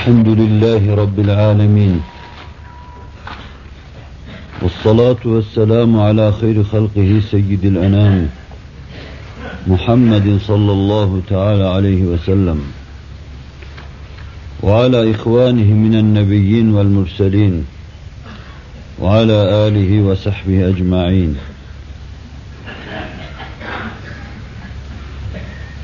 الحمد لله رب العالمين. والصلاة والسلام على خير خلقه سيد الأنام محمد صلى الله تعالى عليه وسلم. وعلى إخوانه من النبيين والمرسلين. وعلى آله وصحبه أجمعين.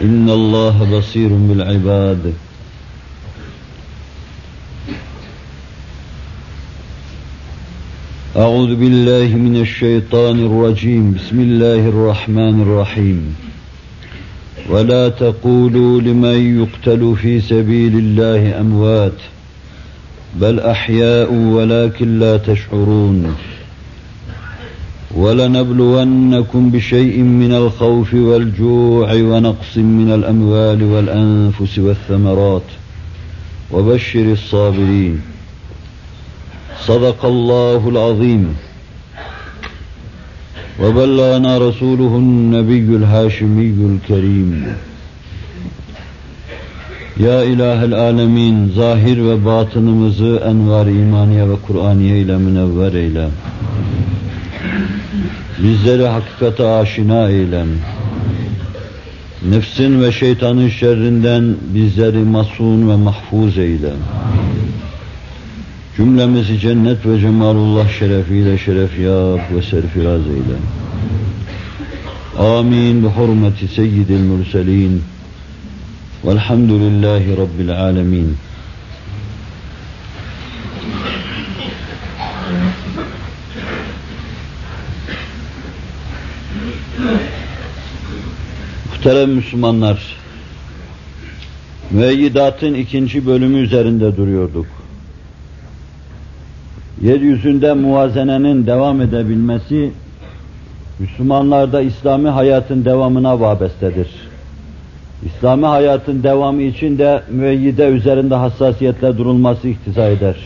إن الله بصير بالعباد. أعوذ بالله من الشيطان الرجيم. بسم الله الرحمن الرحيم. ولا تقولوا لمن يقتل في سبيل الله أموات بل أحياء ولكن لا تشعرون. ولنبلونكم بشيء من الخوف والجوع ونقص من الأموال والأنفس والثمرات. وبشر الصابرين. صدق الله العظيم. وبلغنا رسوله النبي الهاشمي الكريم. alemin, zahir ve batınımızı envar imaniye ve Kur'aniye ile münevver eyle. Bizleri hakikate aşina eyle. Nefsin ve şeytanın şerrinden bizleri masun ve mahfuz eyle. Cümlemizi cennet ve cemalullah şerefiyle şerefyab ve serfiraz eyle. Amin bi hurmeti seyyidil mürselin. Velhamdülillahi Rabbil alemin. Muhterem Müslümanlar, müeyyidatın ikinci bölümü üzerinde duruyorduk. Yeryüzünde muvazenenin devam edebilmesi, Müslümanlarda İslami hayatın devamına vabestedir. İslami hayatın devamı için de müeyyide üzerinde hassasiyetle durulması iktiza eder.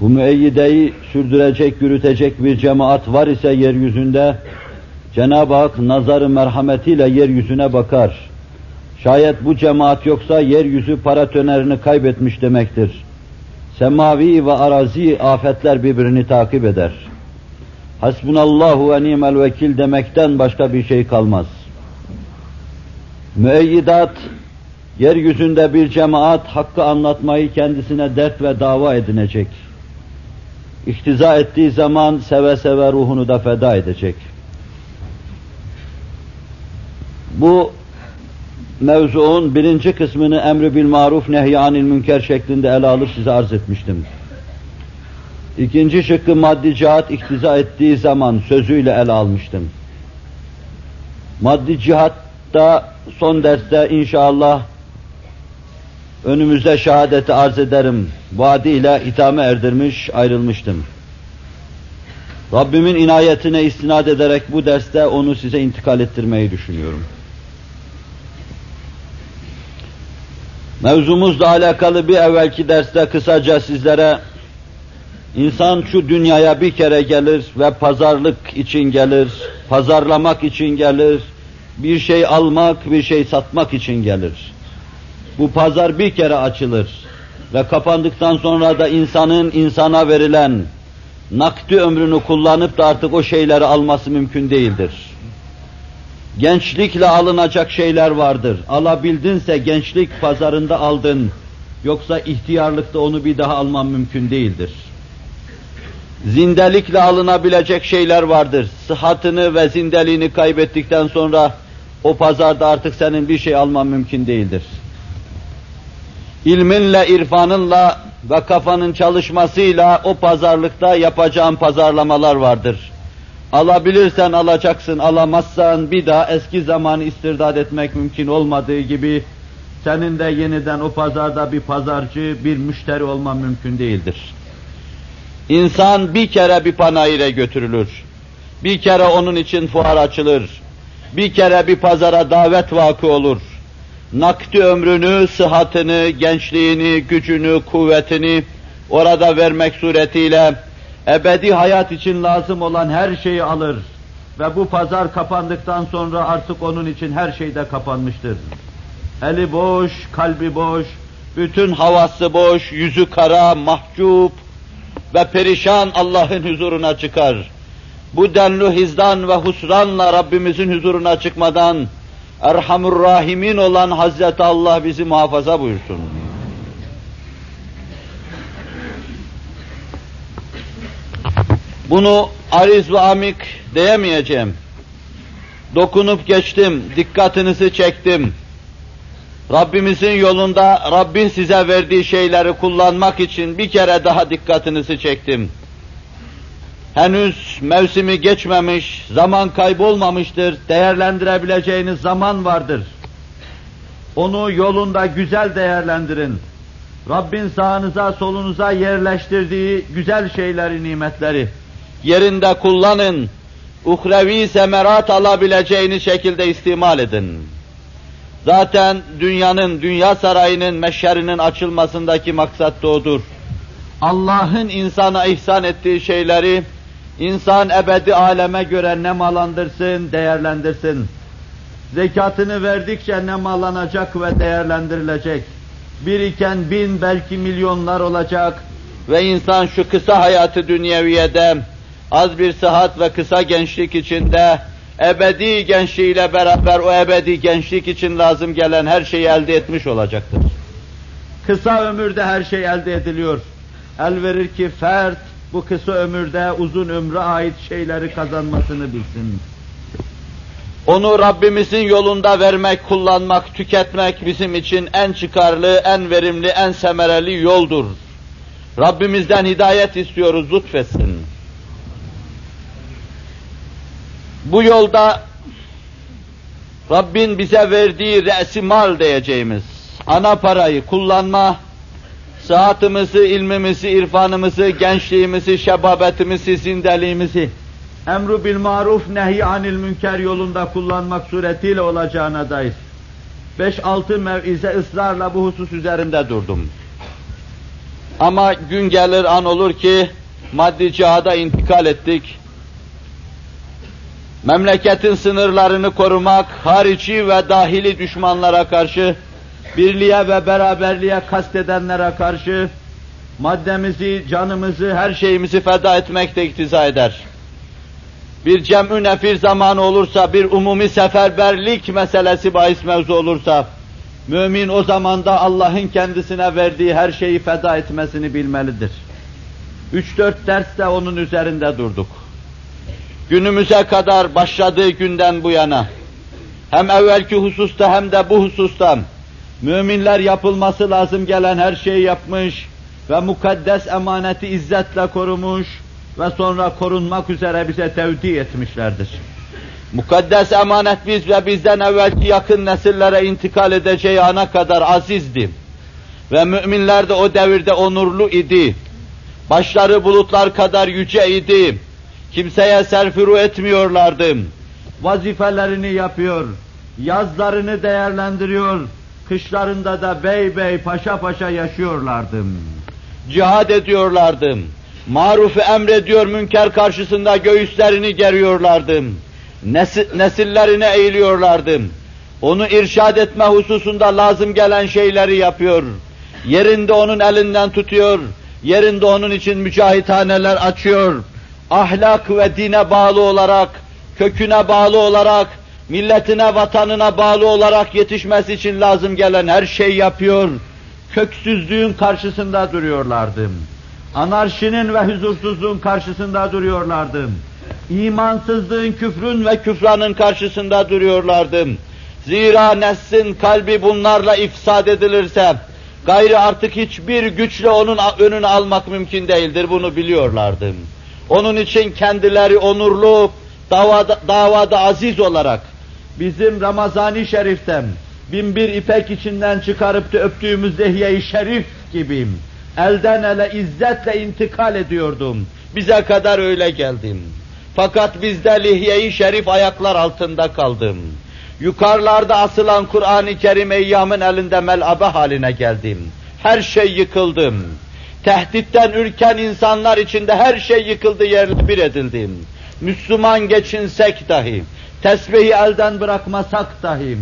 Bu müeyyideyi sürdürecek, yürütecek bir cemaat var ise yeryüzünde, Cenab-ı Hak nazarı merhametiyle yeryüzüne bakar. Şayet bu cemaat yoksa yeryüzü paratonerini kaybetmiş demektir. Semavi ve arazi afetler birbirini takip eder. Hasbunallahu ve nimel vekil demekten başka bir şey kalmaz. Müeyyidat, yeryüzünde bir cemaat hakkı anlatmayı kendisine dert ve dava edinecek. İktiza ettiği zaman seve seve ruhunu da feda edecek. Bu mevzuun birinci kısmını emri bil maruf nehyanil münker şeklinde ele alıp size arz etmiştim. İkinci şıkkı maddi cihat iktiza ettiği zaman sözüyle ele almıştım. Maddi cihatta son derste inşallah önümüzde şehadeti arz ederim. Vaadiyle itame erdirmiş, ayrılmıştım. Rabbimin inayetine istinad ederek bu derste onu size intikal ettirmeyi düşünüyorum. Mevzumuzla alakalı bir evvelki derste kısaca sizlere insan şu dünyaya bir kere gelir ve pazarlık için gelir, pazarlamak için gelir, bir şey almak, bir şey satmak için gelir. Bu pazar bir kere açılır ve kapandıktan sonra da insanın insana verilen nakdi ömrünü kullanıp da artık o şeyleri alması mümkün değildir. Gençlikle alınacak şeyler vardır. Alabildinse gençlik pazarında aldın. Yoksa ihtiyarlıkta onu bir daha alman mümkün değildir. Zindelikle alınabilecek şeyler vardır. Sıhhatını ve zindeliğini kaybettikten sonra o pazarda artık senin bir şey alman mümkün değildir. İlminle, irfanınla ve kafanın çalışmasıyla o pazarlıkta yapacağın pazarlamalar vardır. Alabilirsen alacaksın, alamazsan bir daha eski zamanı istirdat etmek mümkün olmadığı gibi senin de yeniden o pazarda bir pazarcı, bir müşteri olman mümkün değildir. İnsan bir kere bir panayire götürülür. Bir kere onun için fuar açılır. Bir kere bir pazara davet vakı olur. Nakdi ömrünü, sıhhatini, gençliğini, gücünü, kuvvetini orada vermek suretiyle ebedi hayat için lazım olan her şeyi alır. Ve bu pazar kapandıktan sonra artık onun için her şey de kapanmıştır. Eli boş, kalbi boş, bütün havası boş, yüzü kara, mahcup ve perişan Allah'ın huzuruna çıkar. Bu denli hizdan ve husranla Rabbimizin huzuruna çıkmadan Erhamur Rahimin olan Hazreti Allah bizi muhafaza buyursun. Bunu ariz ve amik diyemeyeceğim. Dokunup geçtim, dikkatinizi çektim. Rabbimizin yolunda Rabbin size verdiği şeyleri kullanmak için bir kere daha dikkatinizi çektim. Henüz mevsimi geçmemiş, zaman kaybolmamıştır, değerlendirebileceğiniz zaman vardır. Onu yolunda güzel değerlendirin. Rabbin sağınıza solunuza yerleştirdiği güzel şeyleri, nimetleri yerinde kullanın. Uhrevi semerat alabileceğiniz şekilde istimal edin. Zaten dünyanın, dünya sarayının meşherinin açılmasındaki maksat da odur. Allah'ın insana ihsan ettiği şeyleri insan ebedi aleme göre nemalandırsın, değerlendirsin. Zekatını verdikçe nemalanacak ve değerlendirilecek. Bir iken bin belki milyonlar olacak ve insan şu kısa hayatı dünyeviyede az bir sıhhat ve kısa gençlik içinde ebedi gençliğiyle beraber o ebedi gençlik için lazım gelen her şeyi elde etmiş olacaktır. Kısa ömürde her şey elde ediliyor. El verir ki fert bu kısa ömürde uzun ömre ait şeyleri kazanmasını bilsin. Onu Rabbimizin yolunda vermek, kullanmak, tüketmek bizim için en çıkarlı, en verimli, en semereli yoldur. Rabbimizden hidayet istiyoruz, lütfetsin. Bu yolda Rabbin bize verdiği re'si mal diyeceğimiz ana parayı kullanma, saatimizi, ilmimizi, irfanımızı, gençliğimizi, şebabetimizi, zindeliğimizi emru bil maruf nehy anil münker yolunda kullanmak suretiyle olacağına dair 5-6 mevize ısrarla bu husus üzerinde durdum. Ama gün gelir an olur ki maddi cihada intikal ettik memleketin sınırlarını korumak, harici ve dahili düşmanlara karşı, birliğe ve beraberliğe kastedenlere karşı, maddemizi, canımızı, her şeyimizi feda etmek de iktiza eder. Bir cem'ü nefir zamanı olursa, bir umumi seferberlik meselesi bahis mevzu olursa, mümin o zamanda Allah'ın kendisine verdiği her şeyi feda etmesini bilmelidir. Üç dört derste onun üzerinde durduk günümüze kadar başladığı günden bu yana hem evvelki hususta hem de bu hususta müminler yapılması lazım gelen her şeyi yapmış ve mukaddes emaneti izzetle korumuş ve sonra korunmak üzere bize tevdi etmişlerdir. Mukaddes emanet biz ve bizden evvelki yakın nesillere intikal edeceği ana kadar azizdi. Ve müminler de o devirde onurlu idi. Başları bulutlar kadar yüce idi Kimseye serfiru etmiyorlardı. Vazifelerini yapıyor, yazlarını değerlendiriyor, kışlarında da bey bey paşa paşa yaşıyorlardı. Cihad ediyorlardı. Marufu emrediyor, münker karşısında göğüslerini geriyorlardı. Nesil, nesillerine eğiliyorlardı. Onu irşad etme hususunda lazım gelen şeyleri yapıyor. Yerinde onun elinden tutuyor. Yerinde onun için mücahithaneler açıyor ahlak ve dine bağlı olarak, köküne bağlı olarak, milletine, vatanına bağlı olarak yetişmesi için lazım gelen her şey yapıyor. Köksüzlüğün karşısında duruyorlardı. Anarşinin ve huzursuzluğun karşısında duruyorlardı. İmansızlığın, küfrün ve küfranın karşısında duruyorlardı. Zira neslin kalbi bunlarla ifsad edilirse, gayrı artık hiçbir güçle onun önünü almak mümkün değildir, bunu biliyorlardı. Onun için kendileri onurlu, davada, davada aziz olarak bizim Ramazani Şerif'ten bin bir ipek içinden çıkarıp da öptüğümüz lehye-i şerif gibiyim. Elden ele izzetle intikal ediyordum. Bize kadar öyle geldim. Fakat bizde lihye-i şerif ayaklar altında kaldım. Yukarılarda asılan Kur'an-ı Kerim eyyamın elinde melabe haline geldim. Her şey yıkıldım. Tehditten ürken insanlar içinde her şey yıkıldı yerle bir edildim. Müslüman geçinsek dahi, tesbihi elden bırakmasak dahi,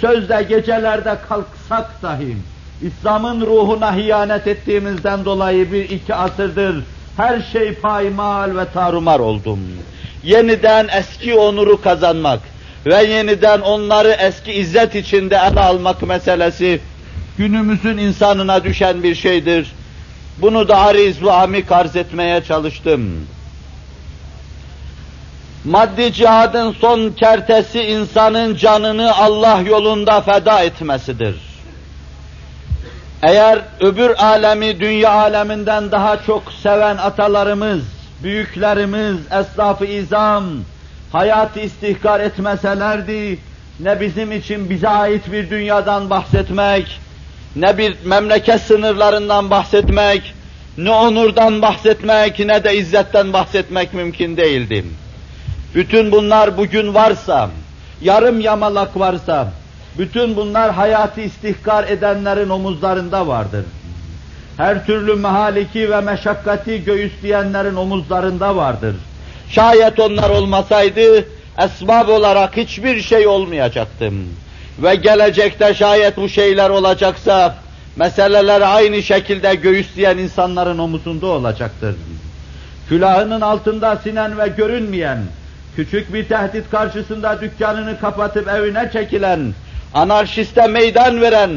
sözde gecelerde kalksak dahi, İslam'ın ruhuna hiyanet ettiğimizden dolayı bir iki asırdır her şey paymal ve tarumar oldum. Yeniden eski onuru kazanmak ve yeniden onları eski izzet içinde ele almak meselesi günümüzün insanına düşen bir şeydir. Bunu da ariz ve amik arz etmeye çalıştım. Maddi cihadın son kertesi insanın canını Allah yolunda feda etmesidir. Eğer öbür alemi dünya aleminden daha çok seven atalarımız, büyüklerimiz, esnaf-ı izam, hayatı istihkar etmeselerdi, ne bizim için bize ait bir dünyadan bahsetmek, ne bir memleket sınırlarından bahsetmek, ne onurdan bahsetmek, ne de izzetten bahsetmek mümkün değildi. Bütün bunlar bugün varsa, yarım yamalak varsa, bütün bunlar hayatı istihkar edenlerin omuzlarında vardır. Her türlü mehaliki ve meşakkati göğüsleyenlerin omuzlarında vardır. Şayet onlar olmasaydı, esbab olarak hiçbir şey olmayacaktım. Ve gelecekte şayet bu şeyler olacaksa, meseleler aynı şekilde göğüsleyen insanların omuzunda olacaktır. Külahının altında sinen ve görünmeyen, küçük bir tehdit karşısında dükkanını kapatıp evine çekilen, anarşiste meydan veren,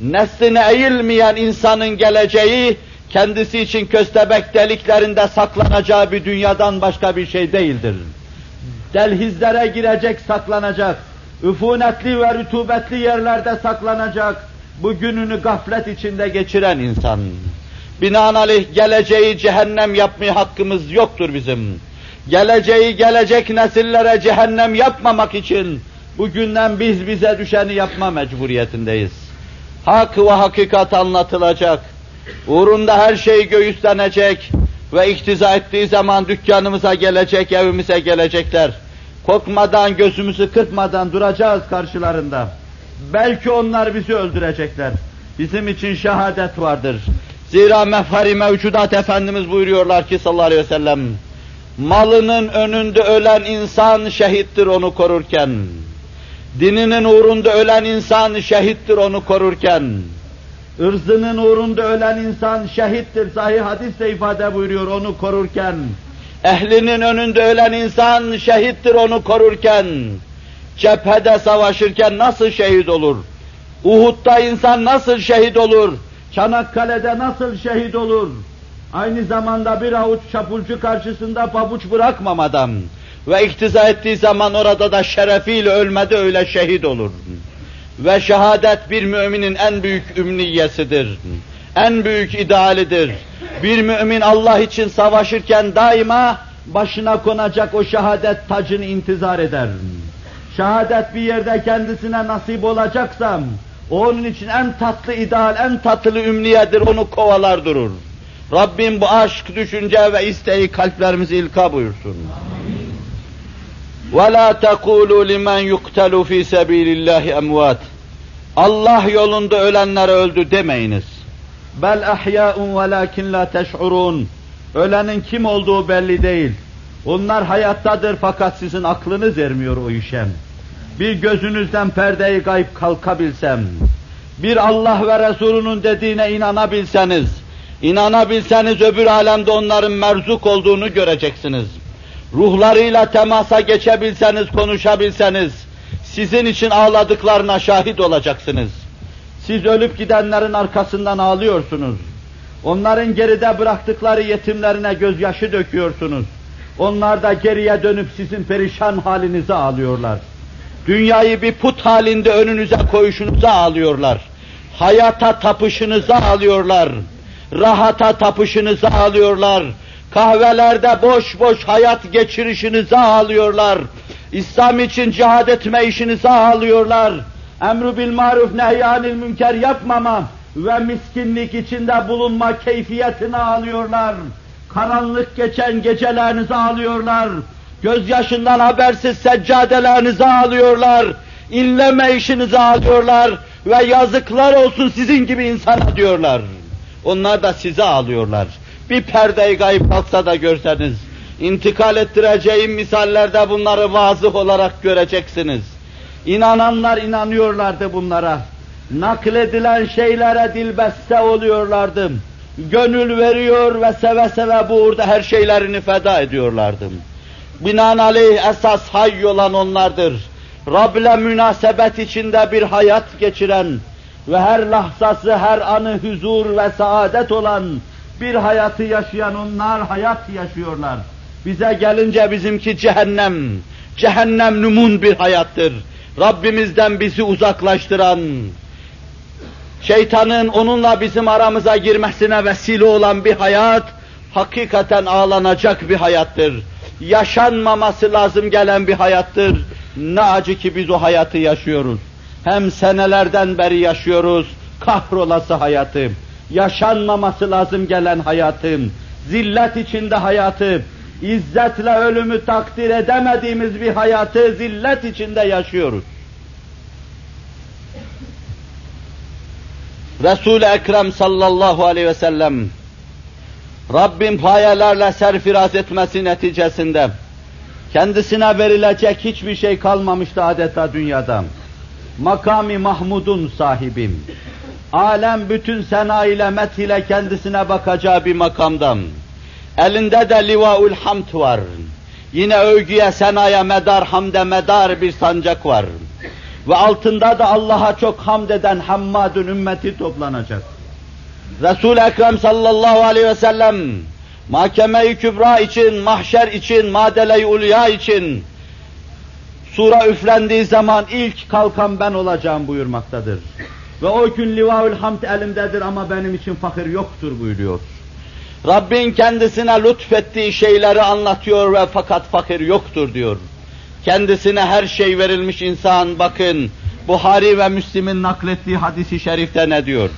nesline eğilmeyen insanın geleceği, kendisi için köstebek deliklerinde saklanacağı bir dünyadan başka bir şey değildir. Delhizlere girecek, saklanacak, üfunetli ve rütubetli yerlerde saklanacak, bu gününü gaflet içinde geçiren insan. Binaenaleyh geleceği cehennem yapmaya hakkımız yoktur bizim. Geleceği gelecek nesillere cehennem yapmamak için bugünden biz bize düşeni yapma mecburiyetindeyiz. Hak ve hakikat anlatılacak. Uğrunda her şey göğüslenecek ve iktiza ettiği zaman dükkanımıza gelecek, evimize gelecekler. Korkmadan, gözümüzü kırpmadan duracağız karşılarında. Belki onlar bizi öldürecekler. Bizim için şehadet vardır. Zira mefhari mevcudat Efendimiz buyuruyorlar ki sallallahu aleyhi ve sellem, malının önünde ölen insan şehittir onu korurken, dininin uğrunda ölen insan şehittir onu korurken, ırzının uğrunda ölen insan şehittir, sahih hadisle ifade buyuruyor onu korurken, ehlinin önünde ölen insan şehittir onu korurken, cephede savaşırken nasıl şehit olur? Uhud'da insan nasıl şehit olur? Çanakkale'de nasıl şehit olur? Aynı zamanda bir avuç çapulcu karşısında pabuç bırakmamadan ve iktiza ettiği zaman orada da şerefiyle ölmedi öyle şehit olur. Ve şehadet bir müminin en büyük ümniyesidir En büyük idealidir. Bir mümin Allah için savaşırken daima başına konacak o şehadet tacını intizar eder. Şehadet bir yerde kendisine nasip olacaksam, onun için en tatlı ideal, en tatlı ümniyedir, onu kovalar durur. Rabbim bu aşk, düşünce ve isteği kalplerimizi ilka buyursun. وَلَا تَقُولُوا لِمَنْ يُقْتَلُ ف۪ي سَب۪يلِ اللّٰهِ اَمْوَاتٍ Allah yolunda ölenlere öldü demeyiniz. Bel ahya'un velakin la teş'urun. Ölenin kim olduğu belli değil. Onlar hayattadır fakat sizin aklınız ermiyor o işe. Bir gözünüzden perdeyi kayıp kalkabilsem, bir Allah ve Resulünün dediğine inanabilseniz, inanabilseniz öbür alemde onların merzuk olduğunu göreceksiniz. Ruhlarıyla temasa geçebilseniz, konuşabilseniz, sizin için ağladıklarına şahit olacaksınız. Siz ölüp gidenlerin arkasından ağlıyorsunuz. Onların geride bıraktıkları yetimlerine gözyaşı döküyorsunuz. Onlar da geriye dönüp sizin perişan halinize ağlıyorlar. Dünyayı bir put halinde önünüze koyuşunuza ağlıyorlar. Hayata tapışınıza ağlıyorlar. Rahata tapışınıza ağlıyorlar. Kahvelerde boş boş hayat geçirişinize ağlıyorlar. İslam için cihad etme işinize ağlıyorlar. Emru bil maruf nehyanil münker yapmama ve miskinlik içinde bulunma keyfiyetini alıyorlar. Karanlık geçen gecelerinizi alıyorlar. Gözyaşından habersiz seccadelerinizi alıyorlar. İnleme işinizi alıyorlar ve yazıklar olsun sizin gibi insana diyorlar. Onlar da size alıyorlar. Bir perdeyi gayb kalksa da görseniz, intikal ettireceğim misallerde bunları vazıh olarak göreceksiniz. İnananlar inanıyorlardı bunlara. Nakledilen şeylere dilbeste oluyorlardı. Gönül veriyor ve seve seve bu uğurda her şeylerini feda ediyorlardı. Binaenaleyh esas hay olan onlardır. Rab ile münasebet içinde bir hayat geçiren ve her lahzası, her anı huzur ve saadet olan bir hayatı yaşayan onlar hayat yaşıyorlar. Bize gelince bizimki cehennem, cehennem numun bir hayattır. Rabbimizden bizi uzaklaştıran, şeytanın onunla bizim aramıza girmesine vesile olan bir hayat, hakikaten ağlanacak bir hayattır. Yaşanmaması lazım gelen bir hayattır. Ne acı ki biz o hayatı yaşıyoruz. Hem senelerden beri yaşıyoruz, kahrolası hayatı, yaşanmaması lazım gelen hayatım, zillet içinde hayatı, izzetle ölümü takdir edemediğimiz bir hayatı zillet içinde yaşıyoruz. Resul-i Ekrem sallallahu aleyhi ve sellem Rabbim payelerle serfiraz etmesi neticesinde kendisine verilecek hiçbir şey kalmamıştı adeta dünyada. Makami Mahmud'un sahibim. Alem bütün sena ile met ile kendisine bakacağı bir makamdan. Elinde de livaul hamd var. Yine övgüye, senaya medar, hamde medar bir sancak var. Ve altında da Allah'a çok hamd eden hammadun ümmeti toplanacak. Resul-i Ekrem sallallahu aleyhi ve sellem mahkeme-i kübra için, mahşer için, madele-i ulya için sura üflendiği zaman ilk kalkan ben olacağım buyurmaktadır. Ve o gün livaül hamd elimdedir ama benim için fakir yoktur buyuruyor. Rabbin kendisine lütfettiği şeyleri anlatıyor ve fakat fakir yoktur diyor. Kendisine her şey verilmiş insan bakın Buhari ve Müslim'in naklettiği hadisi şerifte ne diyor?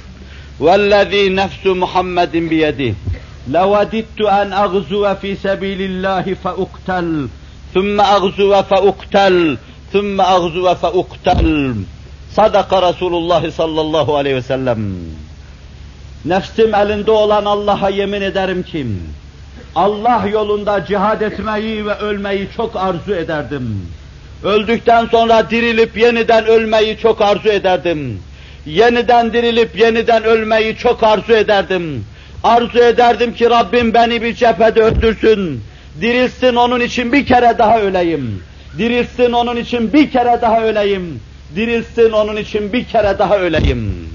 وَالَّذ۪ي نَفْسُ مُحَمَّدٍ بِيَدِهِ لَوَدِدْتُ أَنْ أَغْزُوَ ف۪ي سَب۪يلِ اللّٰهِ فَاُقْتَلْ ثُمَّ أَغْزُوَ فَاُقْتَلْ ثُمَّ أَغْزُوَ فَاُقْتَلْ Sadaka Resulullah sallallahu aleyhi ve sellem. Nefsim elinde olan Allah'a yemin ederim ki, Allah yolunda cihad etmeyi ve ölmeyi çok arzu ederdim. Öldükten sonra dirilip yeniden ölmeyi çok arzu ederdim. Yeniden dirilip yeniden ölmeyi çok arzu ederdim. Arzu ederdim ki Rabbim beni bir cephede öldürsün. Dirilsin onun için bir kere daha öleyim. Dirilsin onun için bir kere daha öleyim. Dirilsin onun için bir kere daha öleyim.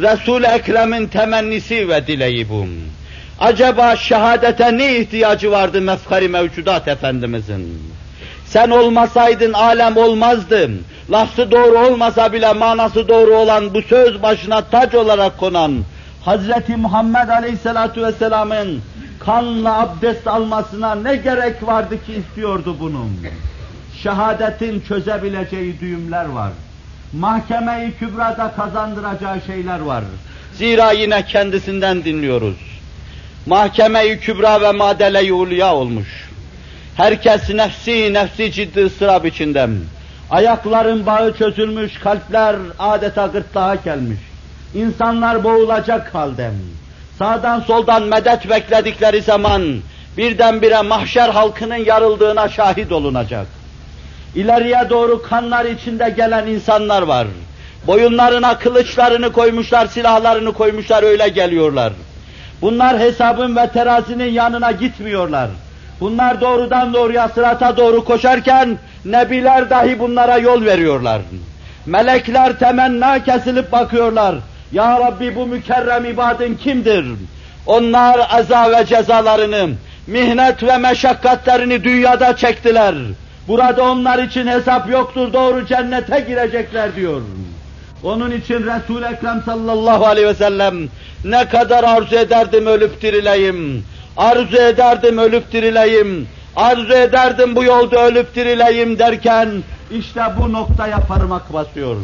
Resul-i Ekrem'in temennisi ve dileği bu. Acaba şehadete ne ihtiyacı vardı mefkari mevcudat Efendimizin? Sen olmasaydın alem olmazdı. Lafzı doğru olmasa bile manası doğru olan bu söz başına tac olarak konan Hazreti Muhammed Aleyhisselatu Vesselam'ın kanla abdest almasına ne gerek vardı ki istiyordu bunun? Şehadetin çözebileceği düğümler var. Mahkeme-i Kübra'da kazandıracağı şeyler var. Zira yine kendisinden dinliyoruz. Mahkeme-i Kübra ve Madele-i Ulya olmuş. Herkes nefsi nefsi ciddi ıstırap içinde. Ayakların bağı çözülmüş, kalpler adeta gırtlağa gelmiş. İnsanlar boğulacak halde. Sağdan soldan medet bekledikleri zaman birdenbire mahşer halkının yarıldığına şahit olunacak. İleriye doğru kanlar içinde gelen insanlar var. Boyunlarına kılıçlarını koymuşlar, silahlarını koymuşlar, öyle geliyorlar. Bunlar hesabın ve terazinin yanına gitmiyorlar. Bunlar doğrudan doğruya sırata doğru koşarken, nebiler dahi bunlara yol veriyorlar. Melekler temenna kesilip bakıyorlar. Ya Rabbi bu mükerrem ibadın kimdir? Onlar eza ve cezalarını, mihnet ve meşakkatlerini dünyada çektiler. Burada onlar için hesap yoktur, doğru cennete girecekler diyor. Onun için Resul-i Ekrem sallallahu aleyhi ve sellem ne kadar arzu ederdim ölüp dirileyim. Arzu ederdim ölüp dirileyim. Arzu ederdim bu yolda ölüp dirileyim derken işte bu noktaya parmak basıyor.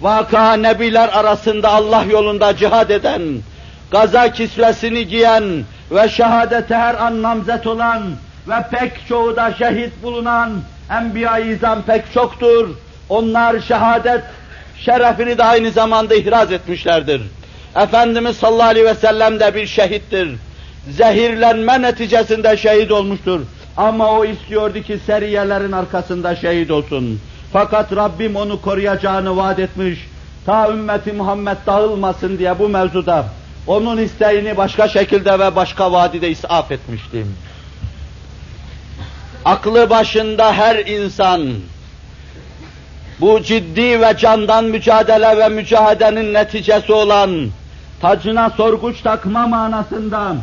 vaka nebiler arasında Allah yolunda cihad eden, gaza kisvesini giyen ve şehadete her an namzet olan ve pek çoğu da şehit bulunan Enbiya-i İzam pek çoktur. Onlar şehadet şerefini de aynı zamanda ihraz etmişlerdir. Efendimiz sallallahu aleyhi ve sellem de bir şehittir. Zehirlenme neticesinde şehit olmuştur. Ama o istiyordu ki seriyelerin arkasında şehit olsun. Fakat Rabbim onu koruyacağını vaat etmiş. Ta ümmeti Muhammed dağılmasın diye bu mevzuda onun isteğini başka şekilde ve başka vadide isaf etmiştim. Aklı başında her insan bu ciddi ve candan mücadele ve mücadelenin neticesi olan tacına sorguç takma manasında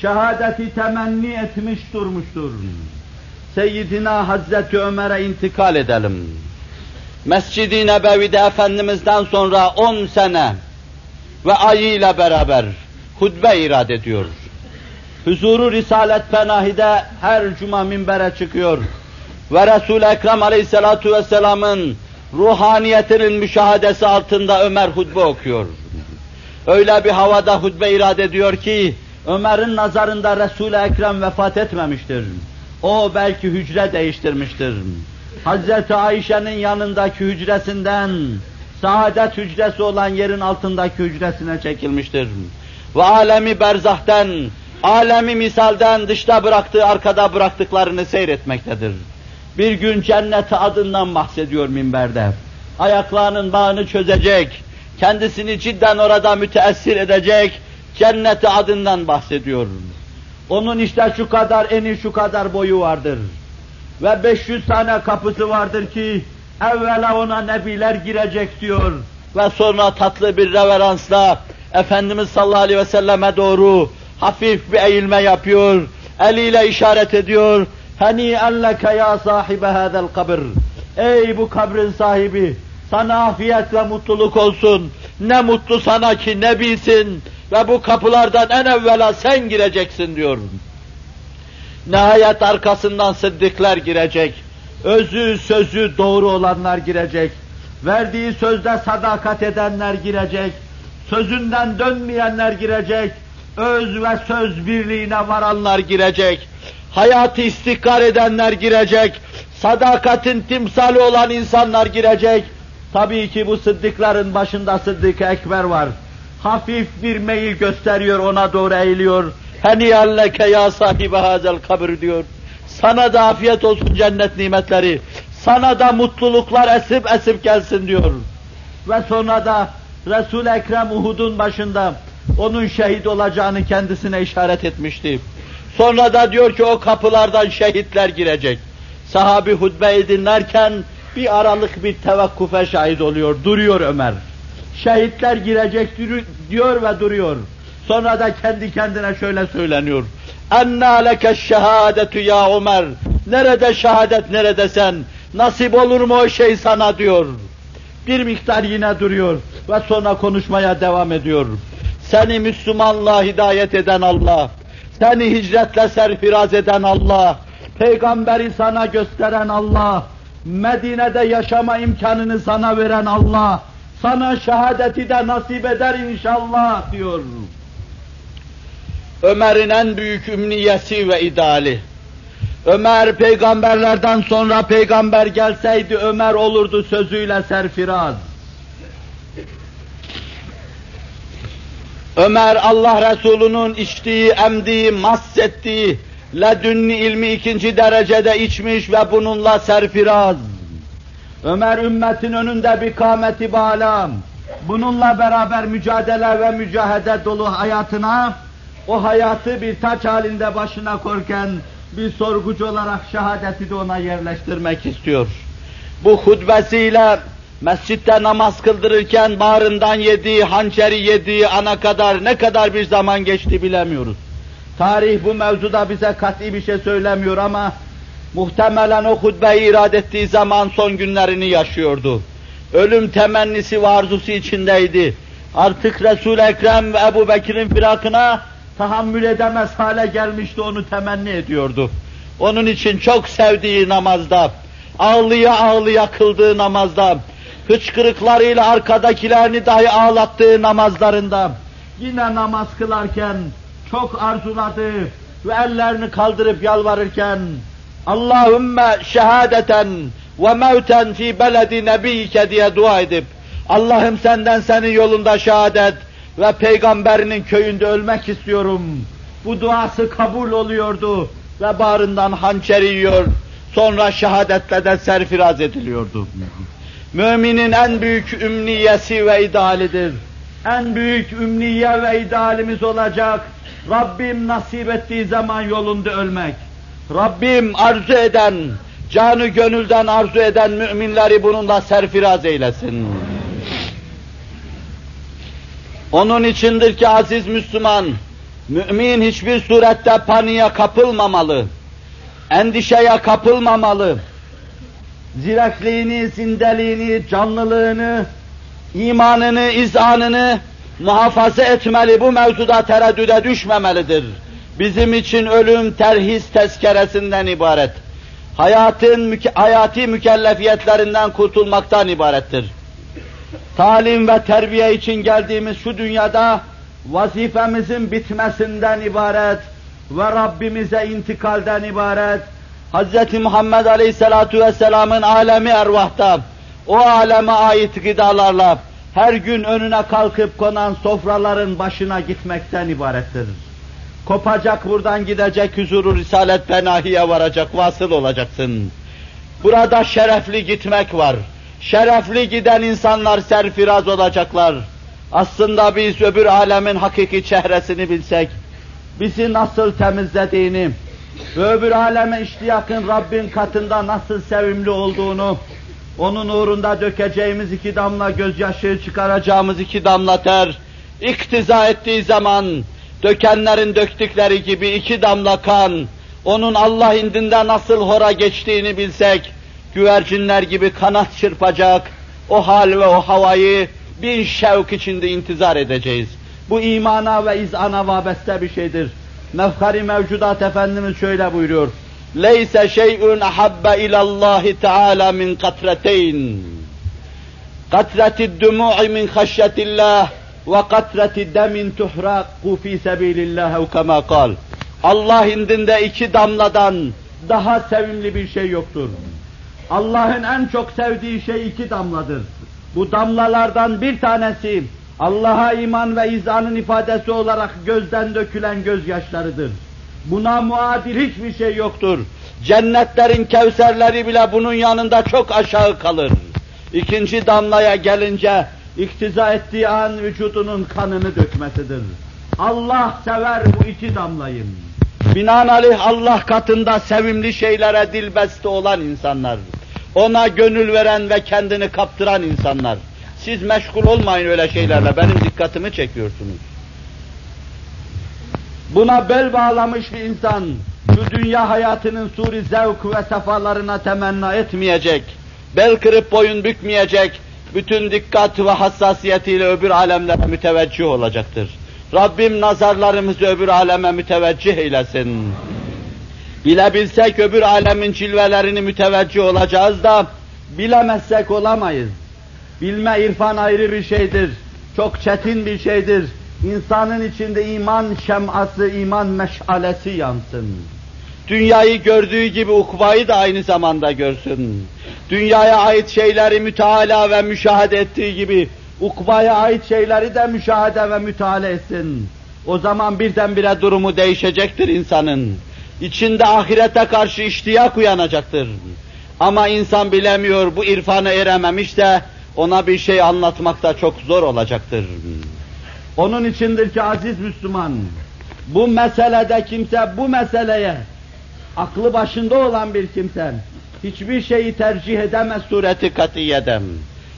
şehadeti temenni etmiş durmuştur. Seyyidina Hazreti Ömer'e intikal edelim. Mescid-i Nebevi'de Efendimiz'den sonra on sene ve ayıyla beraber hutbe irad ediyor. Huzuru Risalet Penahi'de her cuma minbere çıkıyor. Ve Resul-i Ekrem Aleyhisselatu Vesselam'ın ruhaniyetinin müşahadesi altında Ömer hutbe okuyor. Öyle bir havada hutbe irade ediyor ki, Ömer'in nazarında Resul-i Ekrem vefat etmemiştir. O belki hücre değiştirmiştir. Hazreti Ayşe'nin yanındaki hücresinden, saadet hücresi olan yerin altındaki hücresine çekilmiştir. Ve alemi berzahten, alemi misalden dışta bıraktığı, arkada bıraktıklarını seyretmektedir. Bir gün cenneti adından bahsediyor minberde. Ayaklarının bağını çözecek, kendisini cidden orada müteessir edecek, cenneti adından bahsediyor. Onun işte şu kadar eni şu kadar boyu vardır. Ve 500 tane kapısı vardır ki evvela ona nebiler girecek diyor. Ve sonra tatlı bir reveransla Efendimiz sallallahu aleyhi ve selleme doğru hafif bir eğilme yapıyor. Eliyle işaret ediyor. Hani elleke ya sahibe hadel kabir. Ey bu kabrin sahibi, sana afiyet ve mutluluk olsun. Ne mutlu sana ki nebisin ve bu kapılardan en evvela sen gireceksin diyor. Nihayet arkasından sıddıklar girecek. Özü, sözü doğru olanlar girecek. Verdiği sözde sadakat edenler girecek. Sözünden dönmeyenler girecek. Öz ve söz birliğine varanlar girecek. Hayatı istikrar edenler girecek. Sadakatin timsali olan insanlar girecek. Tabii ki bu sıddıkların başında Sıddık Ekber var. Hafif bir meyil gösteriyor, ona doğru eğiliyor. Heniyalleke ya sahibi hazel kabir diyor. Sana da afiyet olsun cennet nimetleri. Sana da mutluluklar esip esip gelsin diyor. Ve sonra da Resul-i Ekrem Uhud'un başında onun şehit olacağını kendisine işaret etmişti. Sonra da diyor ki o kapılardan şehitler girecek. Sahabi hutbe dinlerken bir aralık bir tevakkufe şahit oluyor, duruyor Ömer. Şehitler girecek diyor ve duruyor. Sonra da kendi kendine şöyle söyleniyor. Enna leke şehadetu ya Ömer. Nerede şehadet, nerede sen? Nasip olur mu o şey sana diyor. Bir miktar yine duruyor ve sonra konuşmaya devam ediyor. Seni Müslümanlığa hidayet eden Allah, seni hicretle serfiraz eden Allah, peygamberi sana gösteren Allah, Medine'de yaşama imkanını sana veren Allah, sana şehadeti de nasip eder inşallah diyor. Ömer'in en büyük ümniyesi ve ideali. Ömer peygamberlerden sonra peygamber gelseydi Ömer olurdu sözüyle serfiraz. Ömer Allah Resulü'nün içtiği, emdiği, massettiği, ledünni ilmi ikinci derecede içmiş ve bununla serfiraz. Ömer ümmetin önünde bir kâmeti bağlam. Bununla beraber mücadele ve mücahede dolu hayatına, o hayatı bir taç halinde başına korken, bir sorgucu olarak şehadeti de ona yerleştirmek istiyor. Bu hutbesiyle mescitte namaz kıldırırken bağrından yediği, hançeri yediği ana kadar ne kadar bir zaman geçti bilemiyoruz. Tarih bu mevzuda bize kat'i bir şey söylemiyor ama muhtemelen o hutbeyi irad ettiği zaman son günlerini yaşıyordu. Ölüm temennisi ve arzusu içindeydi. Artık Resul-i Ekrem ve Ebu Bekir'in firakına tahammül edemez hale gelmişti, onu temenni ediyordu. Onun için çok sevdiği namazda, ağlıya ağlıya kıldığı namazda, hıçkırıklarıyla arkadakilerini dahi ağlattığı namazlarında, yine namaz kılarken çok arzuladı ve ellerini kaldırıp yalvarırken, Allahümme şehadeten ve mevten fi beledi nebiyike diye dua edip, Allah'ım senden senin yolunda şehadet ve peygamberinin köyünde ölmek istiyorum. Bu duası kabul oluyordu ve bağrından hançeri yiyor, sonra şehadetle de serfiraz ediliyordu. Müminin en büyük ümniyesi ve idealidir. En büyük ümniye ve idealimiz olacak, Rabbim nasip ettiği zaman yolunda ölmek. Rabbim arzu eden, canı gönülden arzu eden müminleri bununla serfiraz eylesin. Onun içindir ki aziz Müslüman, mümin hiçbir surette paniğe kapılmamalı, endişeye kapılmamalı, zirekliğini, zindeliğini, canlılığını, imanını, izanını muhafaza etmeli, bu mevzuda tereddüde düşmemelidir. Bizim için ölüm terhis tezkeresinden ibaret. Hayatın müke hayati mükellefiyetlerinden kurtulmaktan ibarettir. Talim ve terbiye için geldiğimiz şu dünyada vazifemizin bitmesinden ibaret ve Rabbimize intikalden ibaret. Hz. Muhammed Aleyhisselatu Vesselam'ın alemi ervahta, o aleme ait gıdalarla her gün önüne kalkıp konan sofraların başına gitmekten ibarettir. Kopacak buradan gidecek huzuru Risalet Penahi'ye varacak, vasıl olacaksın. Burada şerefli gitmek var. Şerefli giden insanlar serfiraz olacaklar. Aslında biz öbür alemin hakiki çehresini bilsek, bizi nasıl temizlediğini, ve öbür aleme iştiyakın Rabbin katında nasıl sevimli olduğunu, onun uğrunda dökeceğimiz iki damla gözyaşı, çıkaracağımız iki damla ter, iktiza ettiği zaman, dökenlerin döktükleri gibi iki damla kan, onun Allah indinde nasıl hora geçtiğini bilsek, güvercinler gibi kanat çırpacak, o hal ve o havayı bin şevk içinde intizar edeceğiz. Bu imana ve izana vabeste bir şeydir. Mefkari mevcudat Efendimiz şöyle buyuruyor. Leyse şey'un ahabbe ilallahi teala min katreteyn. Katretid dumu'i min haşyetillah ve katreti demin tuhraku fi sebilillah ev kema kal. Allah indinde iki damladan daha sevimli bir şey yoktur. Allah'ın en çok sevdiği şey iki damladır. Bu damlalardan bir tanesi Allah'a iman ve izanın ifadesi olarak gözden dökülen gözyaşlarıdır. Buna muadil hiçbir şey yoktur. Cennetlerin kevserleri bile bunun yanında çok aşağı kalır. İkinci damlaya gelince iktiza ettiği an vücudunun kanını dökmesidir. Allah sever bu iki damlayı. Binaenaleyh Allah katında sevimli şeylere dilbeste olan insanlar. Ona gönül veren ve kendini kaptıran insanlar. Siz meşgul olmayın öyle şeylerle, benim dikkatimi çekiyorsunuz. Buna bel bağlamış bir insan, şu dünya hayatının suri zevk ve sefalarına temenna etmeyecek, bel kırıp boyun bükmeyecek, bütün dikkat ve hassasiyetiyle öbür alemlere müteveccih olacaktır. Rabbim nazarlarımızı öbür aleme müteveccih eylesin. Bilebilsek öbür alemin cilvelerini müteveccih olacağız da, bilemezsek olamayız. Bilme irfan ayrı bir şeydir. Çok çetin bir şeydir. İnsanın içinde iman şeması, iman meşalesi yansın. Dünyayı gördüğü gibi ukbayı da aynı zamanda görsün. Dünyaya ait şeyleri müteala ve müşahede ettiği gibi ukbaya ait şeyleri de müşahede ve müteala etsin. O zaman birdenbire durumu değişecektir insanın. İçinde ahirete karşı iştiyak uyanacaktır. Ama insan bilemiyor, bu irfana erememiş de ona bir şey anlatmak da çok zor olacaktır. Onun içindir ki aziz Müslüman, bu meselede kimse bu meseleye aklı başında olan bir kimse hiçbir şeyi tercih edemez sureti katiyedem.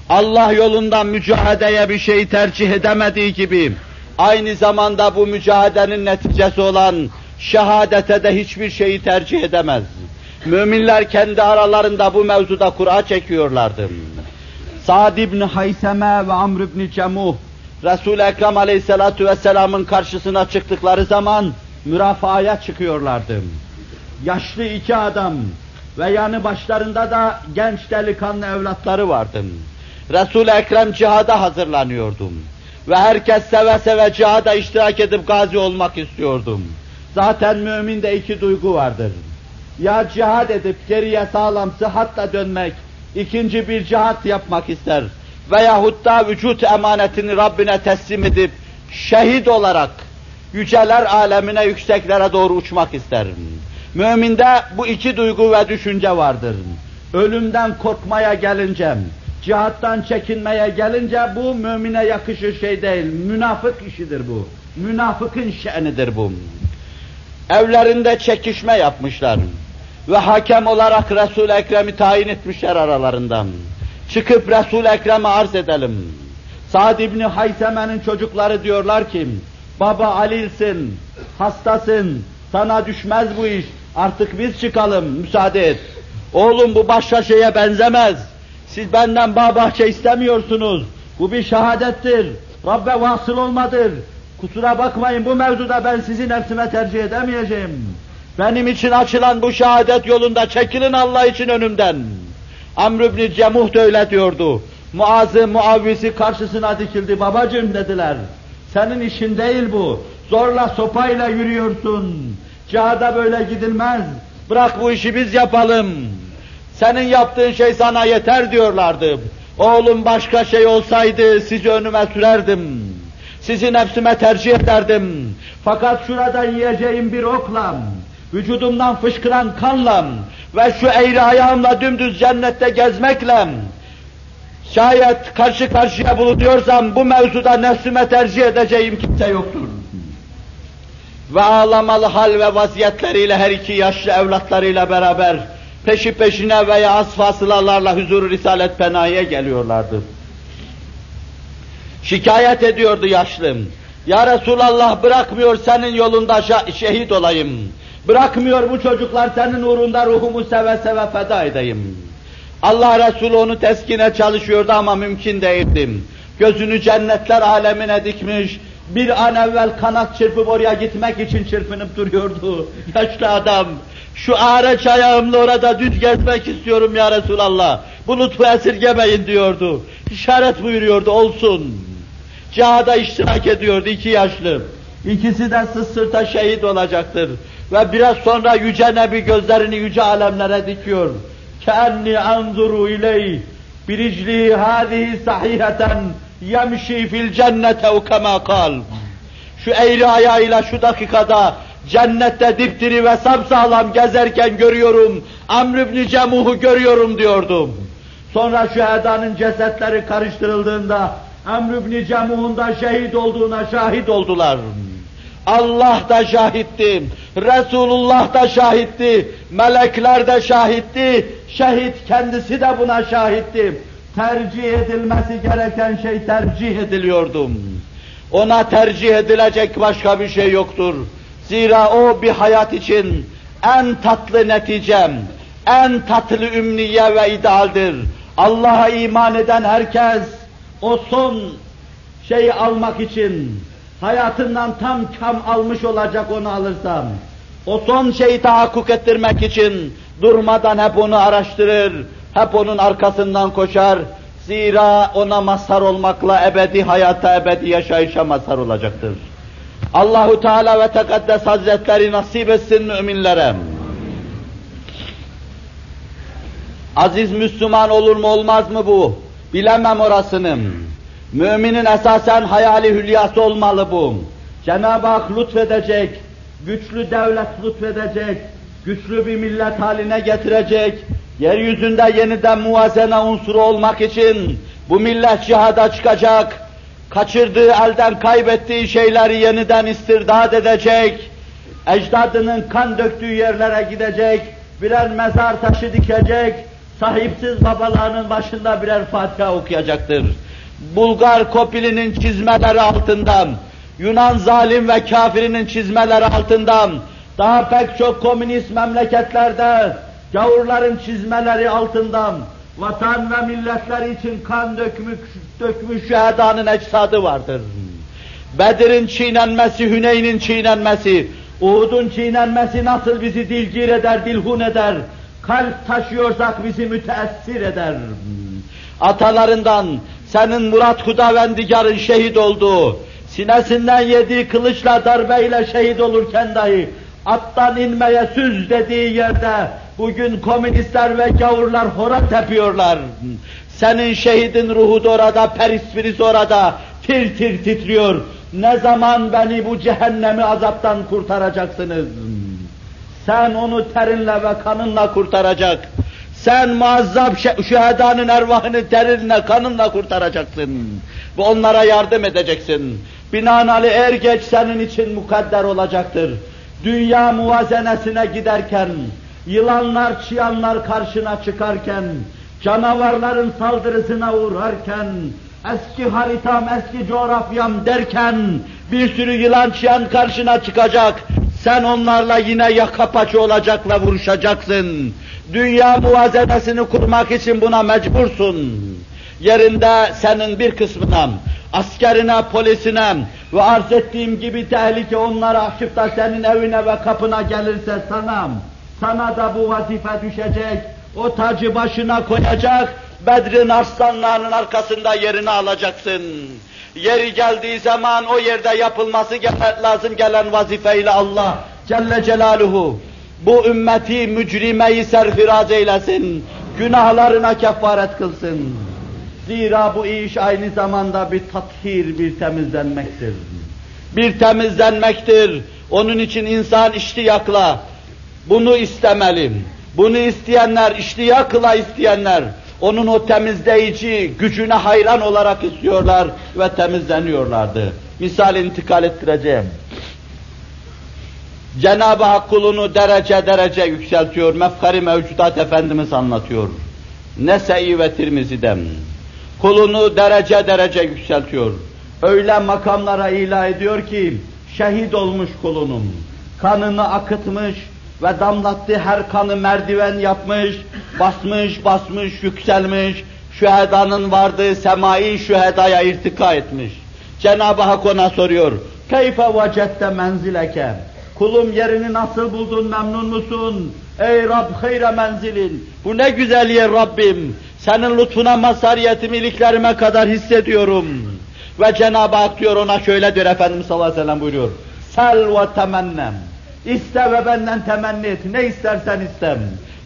Allah yolunda mücadeleye bir şeyi tercih edemediği gibi aynı zamanda bu mücadelenin neticesi olan şehadete de hiçbir şeyi tercih edemez. Müminler kendi aralarında bu mevzuda kura çekiyorlardı. Sa'd ibn Hayseme ve Amr ibn Cemuh Resul-i Ekrem Aleyhisselatü Vesselam'ın karşısına çıktıkları zaman mürafaaya çıkıyorlardı. Yaşlı iki adam ve yanı başlarında da genç delikanlı evlatları vardı. Resul-i Ekrem cihada hazırlanıyordum. Ve herkes seve seve cihada iştirak edip gazi olmak istiyordum. Zaten müminde iki duygu vardır. Ya cihad edip geriye sağlam sıhhatla dönmek, ikinci bir cihat yapmak ister. Veyahut da vücut emanetini Rabbine teslim edip şehit olarak yüceler alemine yükseklere doğru uçmak ister. Müminde bu iki duygu ve düşünce vardır. Ölümden korkmaya gelince, cihattan çekinmeye gelince bu mümine yakışır şey değil. Münafık işidir bu. Münafıkın şenidir bu. Evlerinde çekişme yapmışlar. Ve hakem olarak Resul-i Ekrem'i tayin etmişler aralarından. Çıkıp Resul-i Ekrem'e arz edelim. Sa'd İbni Hayseme'nin çocukları diyorlar ki, baba Alil'sin, hastasın, sana düşmez bu iş, artık biz çıkalım, müsaade et. Oğlum bu başka şeye benzemez. Siz benden bağ bahçe istemiyorsunuz. Bu bir şehadettir. Rabbe vasıl olmadır. Kusura bakmayın bu mevzuda ben sizi nefsime tercih edemeyeceğim. Benim için açılan bu şehadet yolunda çekilin Allah için önümden. Amr ibn Cemuh da öyle diyordu. Muaz'ı, Muavvis'i karşısına dikildi. Babacım dediler. Senin işin değil bu. Zorla sopayla yürüyorsun. Cihada böyle gidilmez. Bırak bu işi biz yapalım. Senin yaptığın şey sana yeter diyorlardı. Oğlum başka şey olsaydı sizi önüme sürerdim. Sizi nefsime tercih ederdim. Fakat şurada yiyeceğim bir okla, vücudumdan fışkıran kanla ve şu eğri ayağımla dümdüz cennette gezmekle şayet karşı karşıya bulunuyorsam bu mevzuda nefsime tercih edeceğim kimse yoktur. Ve ağlamalı hal ve vaziyetleriyle her iki yaşlı evlatlarıyla beraber peşi peşine veya az fasılalarla huzur Risalet Penahi'ye geliyorlardı. Şikayet ediyordu yaşlım. Ya Resulallah bırakmıyor senin yolunda şehit olayım. Bırakmıyor bu çocuklar senin uğrunda ruhumu seve seve feda edeyim. Allah Resulü onu teskine çalışıyordu ama mümkün değildi. Gözünü cennetler alemine dikmiş, bir an evvel kanat çırpıp oraya gitmek için çırpınıp duruyordu. Yaşlı adam, şu ağaç ayağımla orada düz gezmek istiyorum ya Resulallah. Bu lütfu esirgemeyin diyordu. İşaret buyuruyordu, olsun. Cihada iştirak ediyordu iki yaşlı. İkisi de sırt sırta şehit olacaktır. Ve biraz sonra yüce nebi gözlerini yüce alemlere dikiyor. Keenni anzuru iley biricli hadihi sahiheten yemşi fil cennete ukema kal. Şu eğri ayağıyla şu dakikada cennette dipdiri ve sapsağlam gezerken görüyorum, Amr ibn Cemuh'u görüyorum diyordum. Sonra şühedanın cesetleri karıştırıldığında, Amr ibn Cemuh'un da şehit olduğuna şahit oldular. Allah da şahitti, Resulullah da şahitti, melekler de şahitti, şehit kendisi de buna şahitti. Tercih edilmesi gereken şey tercih ediliyordu. Ona tercih edilecek başka bir şey yoktur. Zira o bir hayat için en tatlı neticem, en tatlı ümniye ve idealdir. Allah'a iman eden herkes o son şeyi almak için hayatından tam kam almış olacak onu alırsam. O son şeyi tahakkuk ettirmek için durmadan hep onu araştırır, hep onun arkasından koşar. Zira ona mazhar olmakla ebedi hayata, ebedi yaşayışa mazhar olacaktır. Allahu Teala ve Tekaddes Hazretleri nasip etsin müminlere. Aziz Müslüman olur mu olmaz mı bu? Bilemem orasını. Müminin esasen hayali hülyası olmalı bu. Cenab-ı Hak lütfedecek, güçlü devlet lütfedecek, güçlü bir millet haline getirecek, yeryüzünde yeniden muvazene unsuru olmak için bu millet cihada çıkacak, kaçırdığı elden kaybettiği şeyleri yeniden istirdat edecek, ecdadının kan döktüğü yerlere gidecek, birer mezar taşı dikecek, sahipsiz babalarının başında birer Fatiha okuyacaktır. Bulgar Kopili'nin çizmeleri altından, Yunan zalim ve kafirinin çizmeleri altından, daha pek çok komünist memleketlerde gavurların çizmeleri altından, vatan ve milletler için kan dökmüş, dökmüş şühedanın ecsadı vardır. Bedir'in çiğnenmesi, Hüneyn'in çiğnenmesi, Uhud'un çiğnenmesi nasıl bizi dilgir eder, dilhun eder, kalp taşıyorsak bizi müteessir eder. Atalarından, senin Murat Hudavendigar'ın şehit olduğu, sinesinden yediği kılıçla darbeyle şehit olurken dahi attan inmeye süz dediği yerde bugün komünistler ve gavurlar hora tepiyorlar. Senin şehidin ruhu da orada, perispiris orada, tir tir titriyor. Ne zaman beni bu cehennemi azaptan kurtaracaksınız? Sen onu terinle ve kanınla kurtaracak. Sen muazzam şühedanın ervahını terinle, kanınla kurtaracaksın. Ve onlara yardım edeceksin. Binaenaleyh er geç senin için mukadder olacaktır. Dünya muvazenesine giderken, yılanlar, çıyanlar karşına çıkarken, canavarların saldırısına uğrarken, eski haritam, eski coğrafyam derken, bir sürü yılan çıyan karşına çıkacak. Sen onlarla yine yaka paça olacak vuruşacaksın. Dünya muvazenesini kurmak için buna mecbursun. Yerinde senin bir kısmına, askerine, polisine ve arz ettiğim gibi tehlike onlara aşıp da senin evine ve kapına gelirse sana, sana da bu vazife düşecek, o tacı başına koyacak, Bedrin arslanlarının arkasında yerini alacaksın. Yeri geldiği zaman o yerde yapılması lazım gelen vazifeyle Allah Celle Celaluhu bu ümmeti mücrimeyi serfiraz eylesin, günahlarına kefaret kılsın. Zira bu iş aynı zamanda bir tathir, bir temizlenmektir. Bir temizlenmektir. Onun için insan iştiyakla bunu istemeli. Bunu isteyenler, iştiyakla isteyenler, onun o temizleyici gücüne hayran olarak istiyorlar ve temizleniyorlardı. Misal intikal ettireceğim. Cenab-ı Hak kulunu derece derece yükseltiyor. Mefkari mevcudat Efendimiz anlatıyor. Nese'i ve Tirmizi'den. Kulunu derece derece yükseltiyor. Öyle makamlara ilah ediyor ki, şehit olmuş kulunum. Kanını akıtmış ve damlattığı her kanı merdiven yapmış, basmış, basmış, yükselmiş, şühedanın vardığı semai şühedaya irtika etmiş. Cenab-ı Hak ona soruyor, Keyfe vecette menzileke? Kulum yerini nasıl buldun, memnun musun? Ey Rab hayre menzilin, bu ne güzel yer Rabbim. Senin lütfuna mazhariyetimi iliklerime kadar hissediyorum. Ve Cenab-ı Hak diyor ona şöyle diyor Efendimiz sallallahu aleyhi ve sellem buyuruyor. Sel ve temennem. İste ve benden temenni et. Ne istersen istem.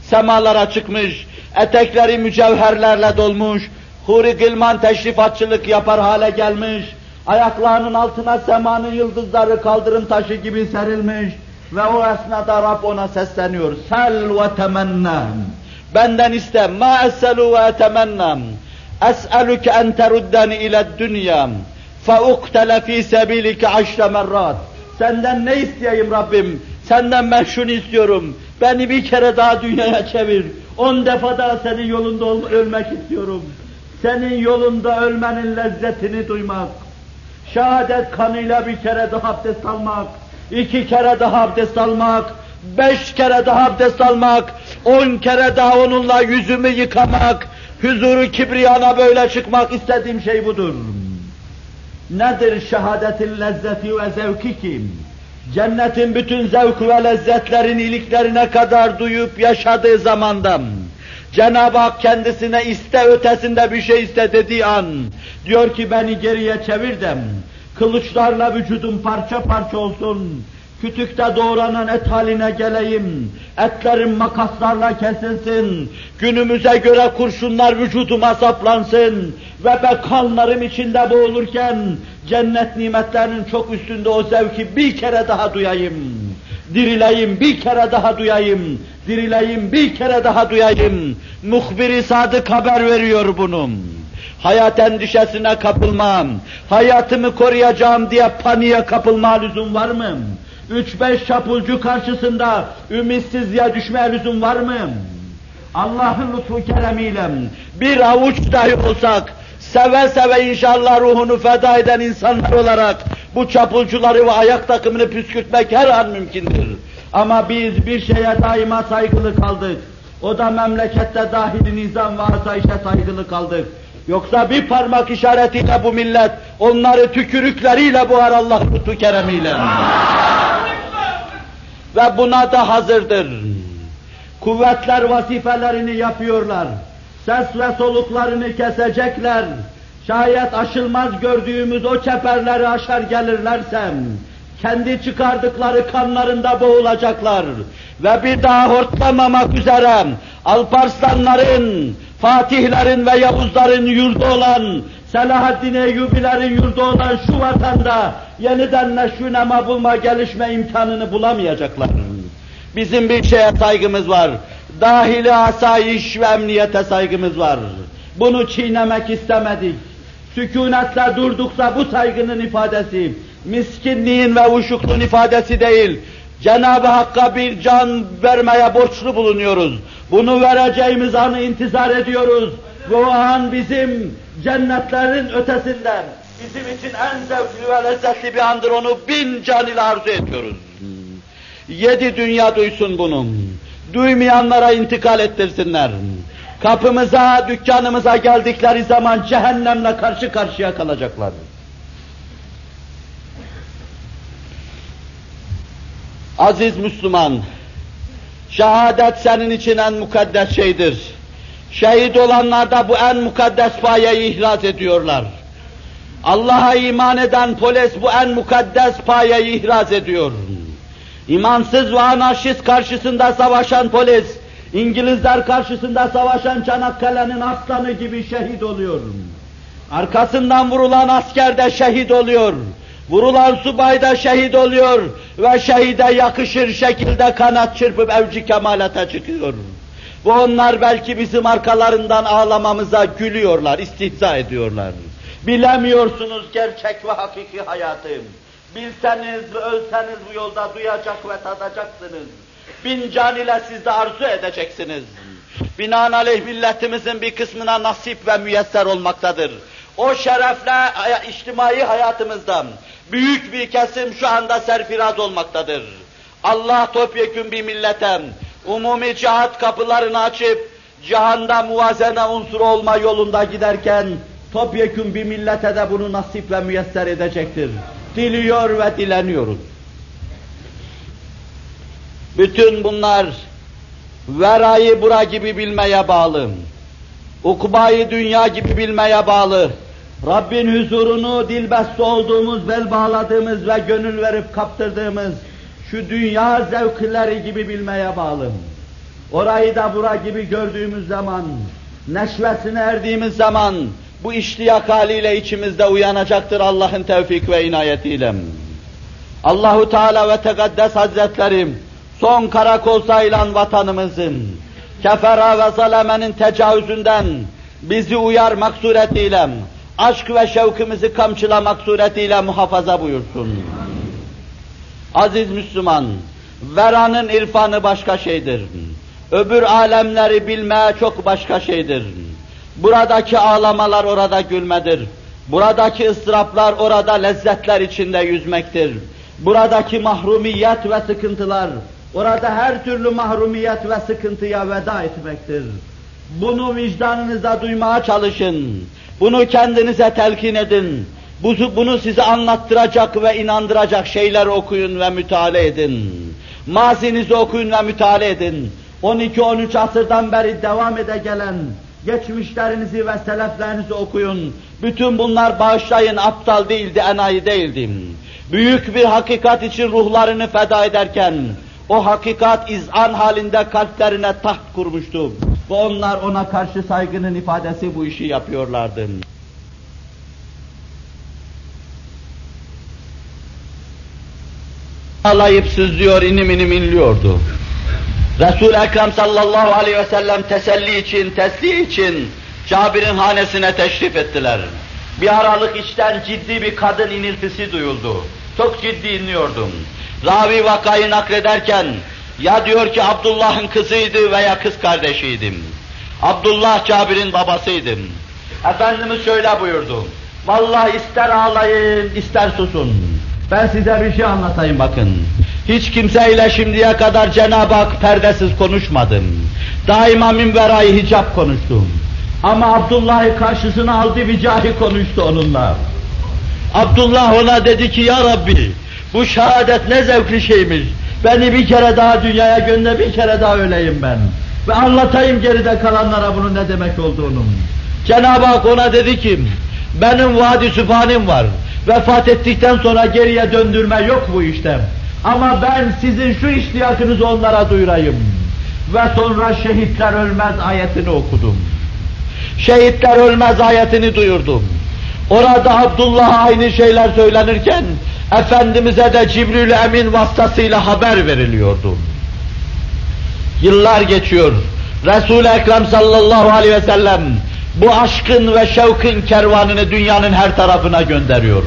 Semalara çıkmış, etekleri mücevherlerle dolmuş, huri gılman teşrifatçılık yapar hale gelmiş, ayaklarının altına semanın yıldızları kaldırım taşı gibi serilmiş ve o esnada Rab ona sesleniyor. Sel ve temennem. Benden iste. Ma eselu ve etemennam. Es'eluke en teruddeni ile dünya. Feuktele fi sebilike aşre merrat. Senden ne isteyeyim Rabbim? Senden ben şunu istiyorum. Beni bir kere daha dünyaya çevir. On defa daha senin yolunda ölmek istiyorum. Senin yolunda ölmenin lezzetini duymak. Şehadet kanıyla bir kere daha abdest almak. iki kere daha abdest almak. Beş kere daha abdest almak. On kere daha onunla yüzümü yıkamak. Huzuru kibriyana böyle çıkmak istediğim şey budur. Nedir şehadetin lezzeti ve zevki kim? Cennetin bütün zevk ve lezzetlerin iliklerine kadar duyup yaşadığı zamandan, Cenab-ı Hak kendisine iste ötesinde bir şey iste dediği an, diyor ki beni geriye çevirdim, kılıçlarla vücudum parça parça olsun, kütükte doğranan et haline geleyim, etlerim makaslarla kesilsin, günümüze göre kurşunlar vücuduma saplansın. Ve ben kanlarım içinde boğulurken cennet nimetlerinin çok üstünde o zevki bir kere daha duyayım. Dirileyim, bir kere daha duyayım. Dirileyim, bir kere daha duyayım. Muhbiri sadık haber veriyor bunun. Hayat endişesine kapılmam, hayatımı koruyacağım diye paniğe kapılma lüzum var mı? Üç beş çapulcu karşısında ümitsizliğe düşme lüzum var mı? Allah'ın lütfu keremiyle bir avuç dahi olsak, seve seve inşallah ruhunu feda eden insanlar olarak bu çapulcuları ve ayak takımını püskürtmek her an mümkündür. Ama biz bir şeye daima saygılı kaldık. O da memlekette dahili nizam ve asayişe saygılı kaldık. Yoksa bir parmak işaretiyle bu millet onları tükürükleriyle boğar Allah lütfu keremiyle. Ve buna da hazırdır. Kuvvetler vazifelerini yapıyorlar. Ses ve soluklarını kesecekler. Şayet aşılmaz gördüğümüz o çeperleri aşar gelirlersem, kendi çıkardıkları kanlarında boğulacaklar ve bir daha hortlamamak üzere Alparslanların, Fatihlerin ve Yavuzların yurdu olan, Selahaddin Eyyubilerin yurdu olan şu vatanda yeniden neşvünema bulma, gelişme imkanını bulamayacaklar. Bizim bir şeye saygımız var. Dahili asayiş ve emniyete saygımız var. Bunu çiğnemek istemedik. Sükunetle durduksa bu saygının ifadesi, miskinliğin ve uşukluğun ifadesi değil, Cenab-ı Hakk'a bir can vermeye borçlu bulunuyoruz. Bunu vereceğimiz anı intizar ediyoruz. Bu an bizim cennetlerin ötesinden, bizim için en zevkli ve lezzetli bir andır onu bin can ile arzu ediyoruz. Yedi dünya duysun bunu. Duymayanlara intikal ettirsinler. Kapımıza, dükkanımıza geldikleri zaman cehennemle karşı karşıya kalacaklar. Aziz Müslüman, şehadet senin için en mukaddes şeydir. Şehit olanlar da bu en mukaddes payeyi ihraz ediyorlar. Allah'a iman eden polis bu en mukaddes payeyi ihraz ediyor. İmansız ve anarşist karşısında savaşan polis, İngilizler karşısında savaşan Çanakkale'nin aslanı gibi şehit oluyor. Arkasından vurulan asker de şehit oluyor. Vurulan subay da şehit oluyor ve şehide yakışır şekilde kanat çırpıp evci kemalete çıkıyor. Bu onlar belki bizim arkalarından ağlamamıza gülüyorlar, istihza ediyorlar. Bilemiyorsunuz gerçek ve hakiki hayatı. Bilseniz ve ölseniz bu yolda duyacak ve tadacaksınız. Bin can ile siz de arzu edeceksiniz. Binaenaleyh milletimizin bir kısmına nasip ve müyesser olmaktadır. O şerefle içtimai hayatımızda büyük bir kesim şu anda serfiraz olmaktadır. Allah topyekün bir millete umumi cihat kapılarını açıp cihanda muvazene unsur olma yolunda giderken topyekün bir millete de bunu nasip ve müyesser edecektir. Diliyor ve dileniyoruz. Bütün bunlar verayı bura gibi bilmeye bağlı. Ukbayı dünya gibi bilmeye bağlı. Rabbin huzurunu dilbeste olduğumuz, bel bağladığımız ve gönül verip kaptırdığımız şu dünya zevkleri gibi bilmeye bağlı. Orayı da bura gibi gördüğümüz zaman, neşvesine erdiğimiz zaman bu iştiyak haliyle içimizde uyanacaktır Allah'ın tevfik ve inayetiyle. Allahu Teala ve Tekaddes Hazretlerim son karakol sayılan vatanımızın kefera ve zalemenin tecavüzünden bizi uyarmak suretiyle aşk ve şevkimizi kamçılamak suretiyle muhafaza buyursun. Aziz Müslüman, veranın irfanı başka şeydir. Öbür alemleri bilmeye çok başka şeydir. Buradaki ağlamalar orada gülmedir. Buradaki ıstıraplar orada lezzetler içinde yüzmektir. Buradaki mahrumiyet ve sıkıntılar, orada her türlü mahrumiyet ve sıkıntıya veda etmektir. Bunu vicdanınıza duymaya çalışın. Bunu kendinize telkin edin. Bunu size anlattıracak ve inandıracak şeyler okuyun ve müteala edin. Mazinizi okuyun ve müteala edin. 12-13 asırdan beri devam ede gelen geçmişlerinizi ve seleflerinizi okuyun. Bütün bunlar bağışlayın, aptal değildi, enayi değildim. Büyük bir hakikat için ruhlarını feda ederken, o hakikat izan halinde kalplerine taht kurmuştu. Ve onlar ona karşı saygının ifadesi bu işi yapıyorlardı. Ağlayıp sızlıyor, inim inim inliyordu. Resul-i Ekrem sallallahu aleyhi ve sellem teselli için, tesli için Cabir'in hanesine teşrif ettiler. Bir aralık içten ciddi bir kadın iniltisi duyuldu. Çok ciddi inliyordum. Ravi vakayı naklederken ya diyor ki Abdullah'ın kızıydı veya kız kardeşiydim. Abdullah Cabir'in babasıydım. Efendimiz şöyle buyurdu. Vallahi ister ağlayın, ister susun. Ben size bir şey anlatayım bakın. Hiç kimseyle şimdiye kadar Cenab-ı Hak perdesiz konuşmadım. Daima minverayı hicap konuştum. Ama Abdullah'ı karşısına aldı bir cahi konuştu onunla. Abdullah ona dedi ki ya Rabbi bu şehadet ne zevkli şeymiş. Beni bir kere daha dünyaya gönder, bir kere daha öleyim ben. Ve anlatayım geride kalanlara bunun ne demek olduğunu. Cenab-ı Hak ona dedi ki, Benim vadi sübhanim var. Vefat ettikten sonra geriye döndürme yok bu işte. Ama ben sizin şu iştiyakınızı onlara duyurayım. Ve sonra şehitler ölmez ayetini okudum. Şehitler ölmez ayetini duyurdum. Orada Abdullah'a aynı şeyler söylenirken, Efendimiz'e de Cibril Emin vasıtasıyla haber veriliyordu. Yıllar geçiyor. Resul-i Ekrem sallallahu aleyhi ve sellem bu aşkın ve şevkin kervanını dünyanın her tarafına gönderiyor.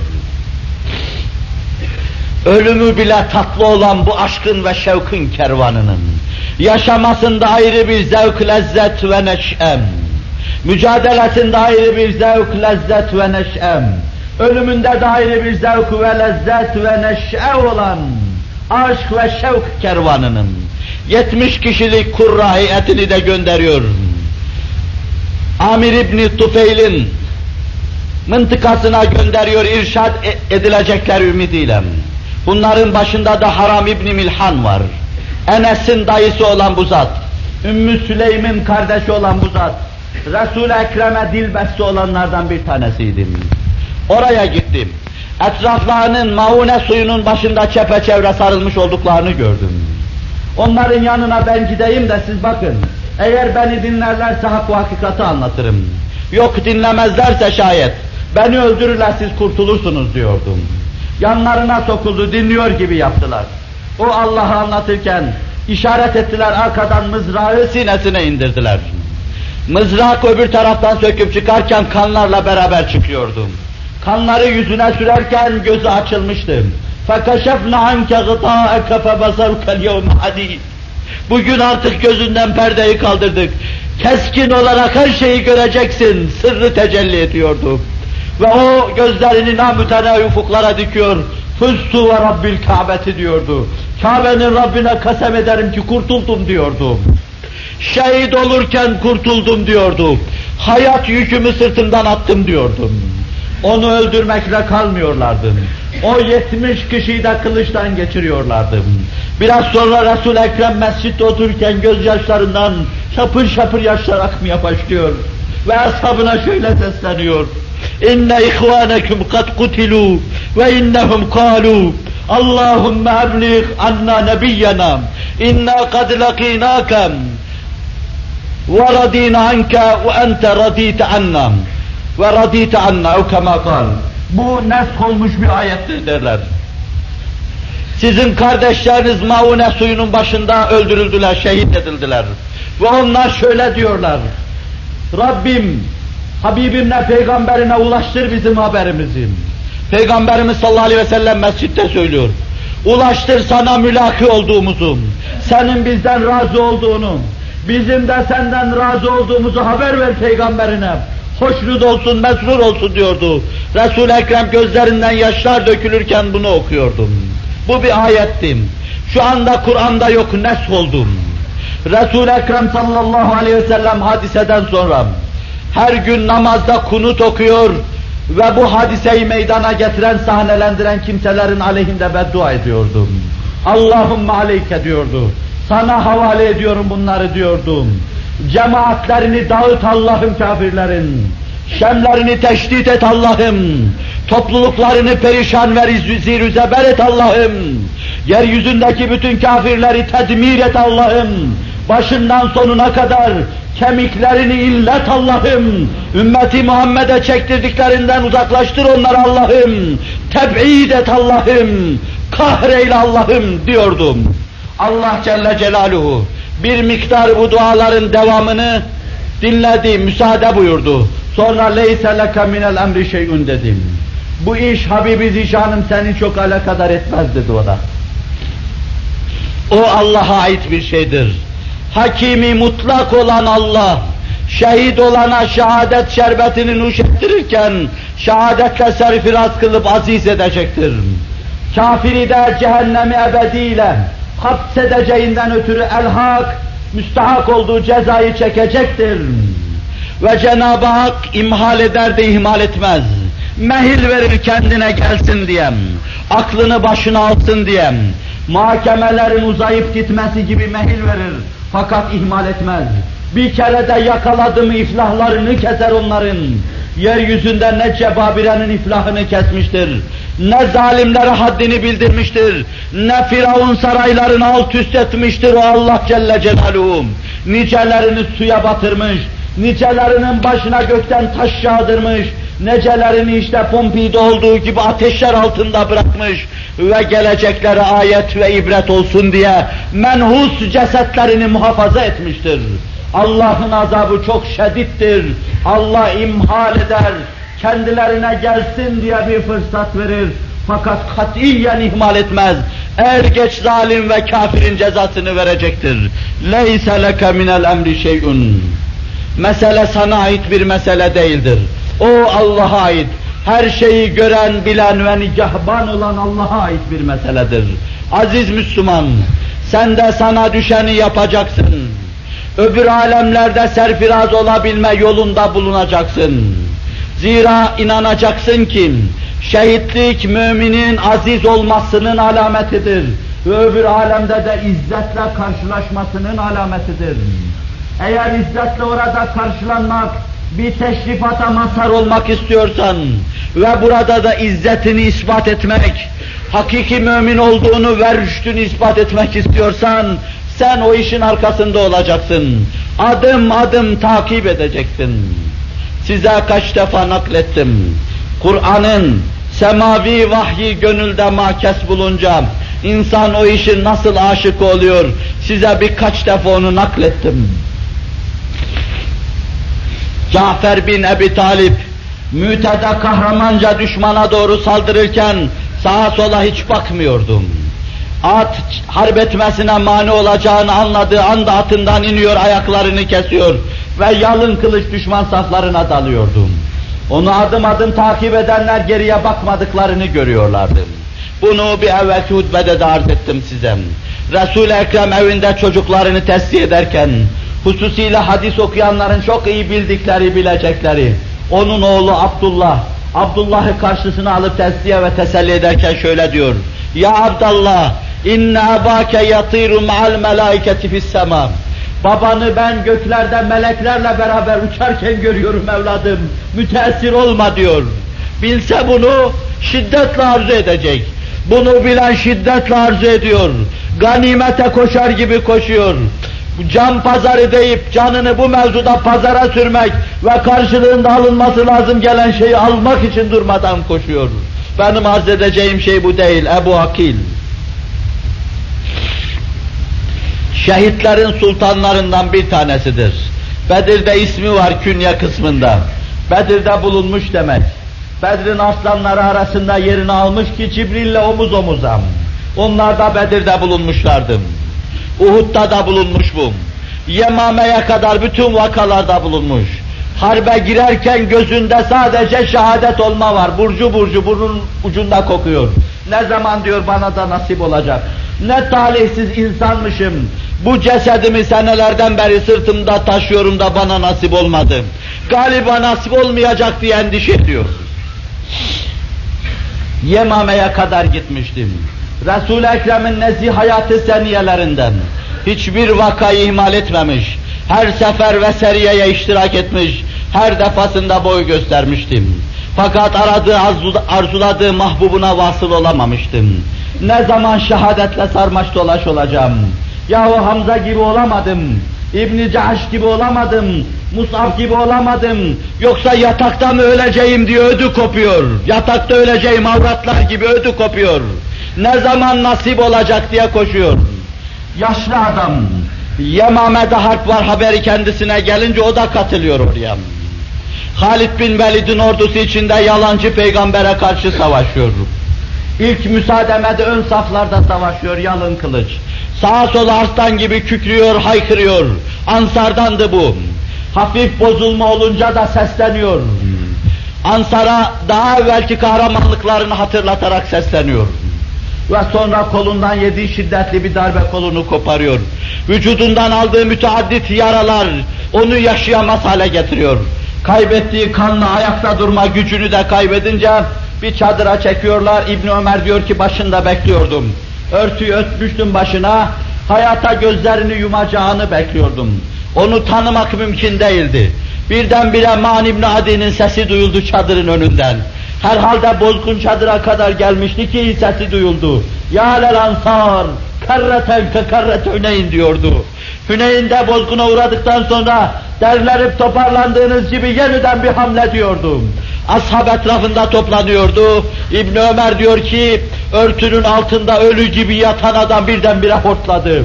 Ölümü bile tatlı olan bu aşkın ve şevkin kervanının yaşamasında ayrı bir zevk, lezzet ve neşem, mücadelesinde ayrı bir zevk, lezzet ve neşem, ölümünde de ayrı bir zevk ve lezzet ve neşe olan aşk ve şevk kervanının 70 kişilik kurra heyetini de gönderiyor. Amir İbni Tufeil'in mıntıkasına gönderiyor irşad e- edilecekler ümidiyle. Bunların başında da Haram İbni Milhan var. Enes'in dayısı olan bu zat. Ümmü Süleym'in kardeşi olan bu zat. Resul-i Ekrem'e dilbeste olanlardan bir tanesiydim. Oraya gittim. Etraflarının maune suyunun başında çepeçevre sarılmış olduklarını gördüm. Onların yanına ben gideyim de siz bakın. Eğer beni dinlerlerse hak hakikati anlatırım. Yok dinlemezlerse şayet beni öldürürler siz kurtulursunuz diyordum. Yanlarına sokuldu dinliyor gibi yaptılar. O Allah'ı anlatırken işaret ettiler arkadan mızrağı sinesine indirdiler. Mızrak öbür taraftan söküp çıkarken kanlarla beraber çıkıyordum. Kanları yüzüne sürerken gözü açılmıştı. فَكَشَفْنَ عَنْكَ غِطَاءَكَ فَبَصَرُكَ الْيَوْمَ حَد۪يدٍ Bugün artık gözünden perdeyi kaldırdık. Keskin olarak her şeyi göreceksin. Sırrı tecelli ediyordu. Ve o gözlerini namütene ufuklara dikiyor. Fıstu ve Rabbil Kâbeti diyordu. Kabe'nin Rabbine kasem ederim ki kurtuldum diyordu. Şehit olurken kurtuldum diyordu. Hayat yükümü sırtımdan attım diyordum. Onu öldürmekle kalmıyorlardı. O 70 kişiyi de kılıçtan geçiriyorlardı. Biraz sonra Resul-i Ekrem mescitte otururken gözyaşlarından şapır şapır yaşlar akmaya başlıyor. Ve ashabına şöyle sesleniyor. İnne ihvanekum kad kutilu ve innehum kalu Allahümme eblig anna nebiyyena inna kad lakinâkem ve radîna anke ve ente radîte anna ve radîte anna o kema. Bu nesk olmuş bir ayettir derler. Sizin kardeşleriniz Maune suyunun başında öldürüldüler, şehit edildiler. Ve onlar şöyle diyorlar. Rabbim, Habibimle peygamberine ulaştır bizim haberimizi. Peygamberimiz sallallahu aleyhi ve sellem mescitte söylüyor. Ulaştır sana mülaki olduğumuzu, senin bizden razı olduğunu, bizim de senden razı olduğumuzu haber ver peygamberine. Hoşnut olsun, mesrur olsun diyordu. Resul-i Ekrem gözlerinden yaşlar dökülürken bunu okuyordum. Bu bir ayettim. Şu anda Kur'an'da yok, nesh oldum. Resul-i Ekrem sallallahu aleyhi ve sellem hadiseden sonra her gün namazda kunut okuyor ve bu hadiseyi meydana getiren, sahnelendiren kimselerin aleyhinde beddua ediyordu. Allahümme aleyke diyordu. Sana havale ediyorum bunları diyordum. Cemaatlerini dağıt Allah'ım kafirlerin. Şemlerini teşdit et Allah'ım. Topluluklarını perişan ve zir zeber et Allah'ım. Yeryüzündeki bütün kafirleri tedmir et Allah'ım. Başından sonuna kadar kemiklerini illet Allah'ım. Ümmeti Muhammed'e çektirdiklerinden uzaklaştır onları Allah'ım. Teb'id et Allah'ım. Kahreyle Allah'ım diyordum. Allah Celle Celaluhu bir miktar bu duaların devamını dinledi, müsaade buyurdu. Sonra leyse leke minel emri şey'un dedim. Bu iş Habibi Zişanım seni çok alakadar etmez dedi o da. O Allah'a ait bir şeydir. Hakimi mutlak olan Allah, şehit olana şehadet şerbetini nuş ettirirken, şehadetle serfiraz kılıp aziz edecektir. Kafiri de cehennemi ebediyle hapsedeceğinden ötürü elhak, müstahak olduğu cezayı çekecektir. Ve Cenab-ı Hak imhal eder de ihmal etmez. Mehil verir kendine gelsin diyem. Aklını başına alsın diyem. Mahkemelerin uzayıp gitmesi gibi mehil verir. Fakat ihmal etmez. Bir kere de yakaladı mı iflahlarını keser onların. yeryüzünde ne cebabirenin iflahını kesmiştir, ne zalimlere haddini bildirmiştir, ne Firavun saraylarını alt üst etmiştir o Allah Celle Celaluhu. Nicelerini suya batırmış, nicelerinin başına gökten taş yağdırmış, necelerini işte Pompei'de olduğu gibi ateşler altında bırakmış ve geleceklere ayet ve ibret olsun diye menhus cesetlerini muhafaza etmiştir. Allah'ın azabı çok şedittir. Allah imhal eder, kendilerine gelsin diye bir fırsat verir. Fakat katiyen ihmal etmez. Er geç zalim ve kafirin cezasını verecektir. Leyse leke minel emri şey'un. Mesele sana ait bir mesele değildir. O Allah'a ait. Her şeyi gören, bilen ve nigahban olan Allah'a ait bir meseledir. Aziz Müslüman, sen de sana düşeni yapacaksın. Öbür alemlerde serfiraz olabilme yolunda bulunacaksın. Zira inanacaksın ki şehitlik müminin aziz olmasının alametidir. Ve öbür alemde de izzetle karşılaşmasının alametidir. Eğer izzetle orada karşılanmak, bir teşrifata mazhar olmak istiyorsan ve burada da izzetini ispat etmek, hakiki mümin olduğunu ve rüştünü ispat etmek istiyorsan, sen o işin arkasında olacaksın. Adım adım takip edeceksin. Size kaç defa naklettim. Kur'an'ın semavi vahyi gönülde makes bulunca insan o işin nasıl aşık oluyor size birkaç defa onu naklettim. Cafer bin Ebi Talip mütede kahramanca düşmana doğru saldırırken sağa sola hiç bakmıyordum. At harp etmesine mani olacağını anladığı anda atından iniyor, ayaklarını kesiyor ve yalın kılıç düşman saflarına dalıyordum. Onu adım adım takip edenler geriye bakmadıklarını görüyorlardı. Bunu bir evvelki hutbede de arz ettim size. Resul-i Ekrem evinde çocuklarını teslim ederken, hususiyle hadis okuyanların çok iyi bildikleri, bilecekleri, onun oğlu Abdullah, Abdullah'ı karşısına alıp tesliye ve teselli ederken şöyle diyor, Ya Abdallah, inne abake yatiru ma'al melaiketi fis sema. Babanı ben göklerde meleklerle beraber uçarken görüyorum evladım. Müteessir olma diyor. Bilse bunu şiddetle arzu edecek. Bunu bilen şiddetle arzu ediyor. Ganimete koşar gibi koşuyor. Can pazarı deyip canını bu mevzuda pazara sürmek ve karşılığında alınması lazım gelen şeyi almak için durmadan koşuyor. Benim arz edeceğim şey bu değil Ebu Akil. Şehitlerin sultanlarından bir tanesidir. Bedir'de ismi var künye kısmında. Bedir'de bulunmuş demek. Bedir'in aslanları arasında yerini almış ki Cibril'le omuz omuza. Onlar da Bedir'de bulunmuşlardı. Uhud'da da bulunmuş bu. Yemame'ye kadar bütün vakalarda bulunmuş. Harbe girerken gözünde sadece şehadet olma var. Burcu burcu burnun ucunda kokuyor. Ne zaman diyor bana da nasip olacak. Ne talihsiz insanmışım. Bu cesedimi senelerden beri sırtımda taşıyorum da bana nasip olmadı. Galiba nasip olmayacak diye endişe ediyor. Yemame'ye kadar gitmiştim. Resul-i Ekrem'in nezih hayatı seniyelerinden hiçbir vakayı ihmal etmemiş. Her sefer ve seriyeye iştirak etmiş. Her defasında boy göstermiştim. Fakat aradığı, arzuladığı mahbubuna vasıl olamamıştım. Ne zaman şehadetle sarmaş dolaş olacağım. Yahu Hamza gibi olamadım. İbn Cahş gibi olamadım. Mus'ab gibi olamadım. Yoksa yatakta mı öleceğim diye ödü kopuyor. Yatakta öleceğim avratlar gibi ödü kopuyor. Ne zaman nasip olacak diye koşuyor. Yaşlı adam. Yemame'de harp var haberi kendisine gelince o da katılıyor oraya. Halid bin Velid'in ordusu içinde yalancı peygambere karşı savaşıyor. İlk müsaademede ön saflarda savaşıyor yalın kılıç. Sağa sola arslan gibi kükrüyor, haykırıyor. Ansardandı bu. Hafif bozulma olunca da sesleniyor. Ansar'a daha evvelki kahramanlıklarını hatırlatarak sesleniyor. Ve sonra kolundan yediği şiddetli bir darbe kolunu koparıyor. Vücudundan aldığı müteaddit yaralar onu yaşayamaz hale getiriyor. Kaybettiği kanla ayakta durma gücünü de kaybedince bir çadıra çekiyorlar. İbn Ömer diyor ki başında bekliyordum. Örtüyü örtmüştüm başına, hayata gözlerini yumacağını bekliyordum. Onu tanımak mümkün değildi. Birdenbire Man İbn Adi'nin sesi duyuldu çadırın önünden. Herhalde bozgun çadıra kadar gelmişti ki sesi duyuldu. Ya lel ansar, karreten ke karret Hüneyn diyordu. Hüneyn'de bozguna uğradıktan sonra derlerip toparlandığınız gibi yeniden bir hamle diyordu. Ashab etrafında toplanıyordu. İbn Ömer diyor ki örtünün altında ölü gibi yatan adam birdenbire hortladı.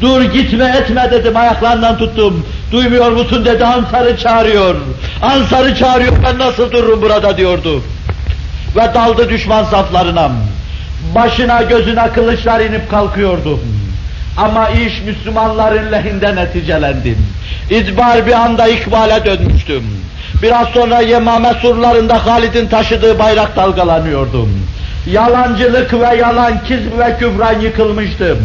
Dur gitme etme dedim ayaklarından tuttum. Duymuyor musun dedi Ansar'ı çağırıyor. Ansar'ı çağırıyor ben nasıl dururum burada diyordu. Ve daldı düşman saflarına. Başına gözüne kılıçlar inip kalkıyordu. Ama iş Müslümanların lehinde neticelendi. İdbar bir anda ikbale dönmüştüm. Biraz sonra Yemame surlarında Halid'in taşıdığı bayrak dalgalanıyordu. Yalancılık ve yalan, kizb ve küfran yıkılmıştı.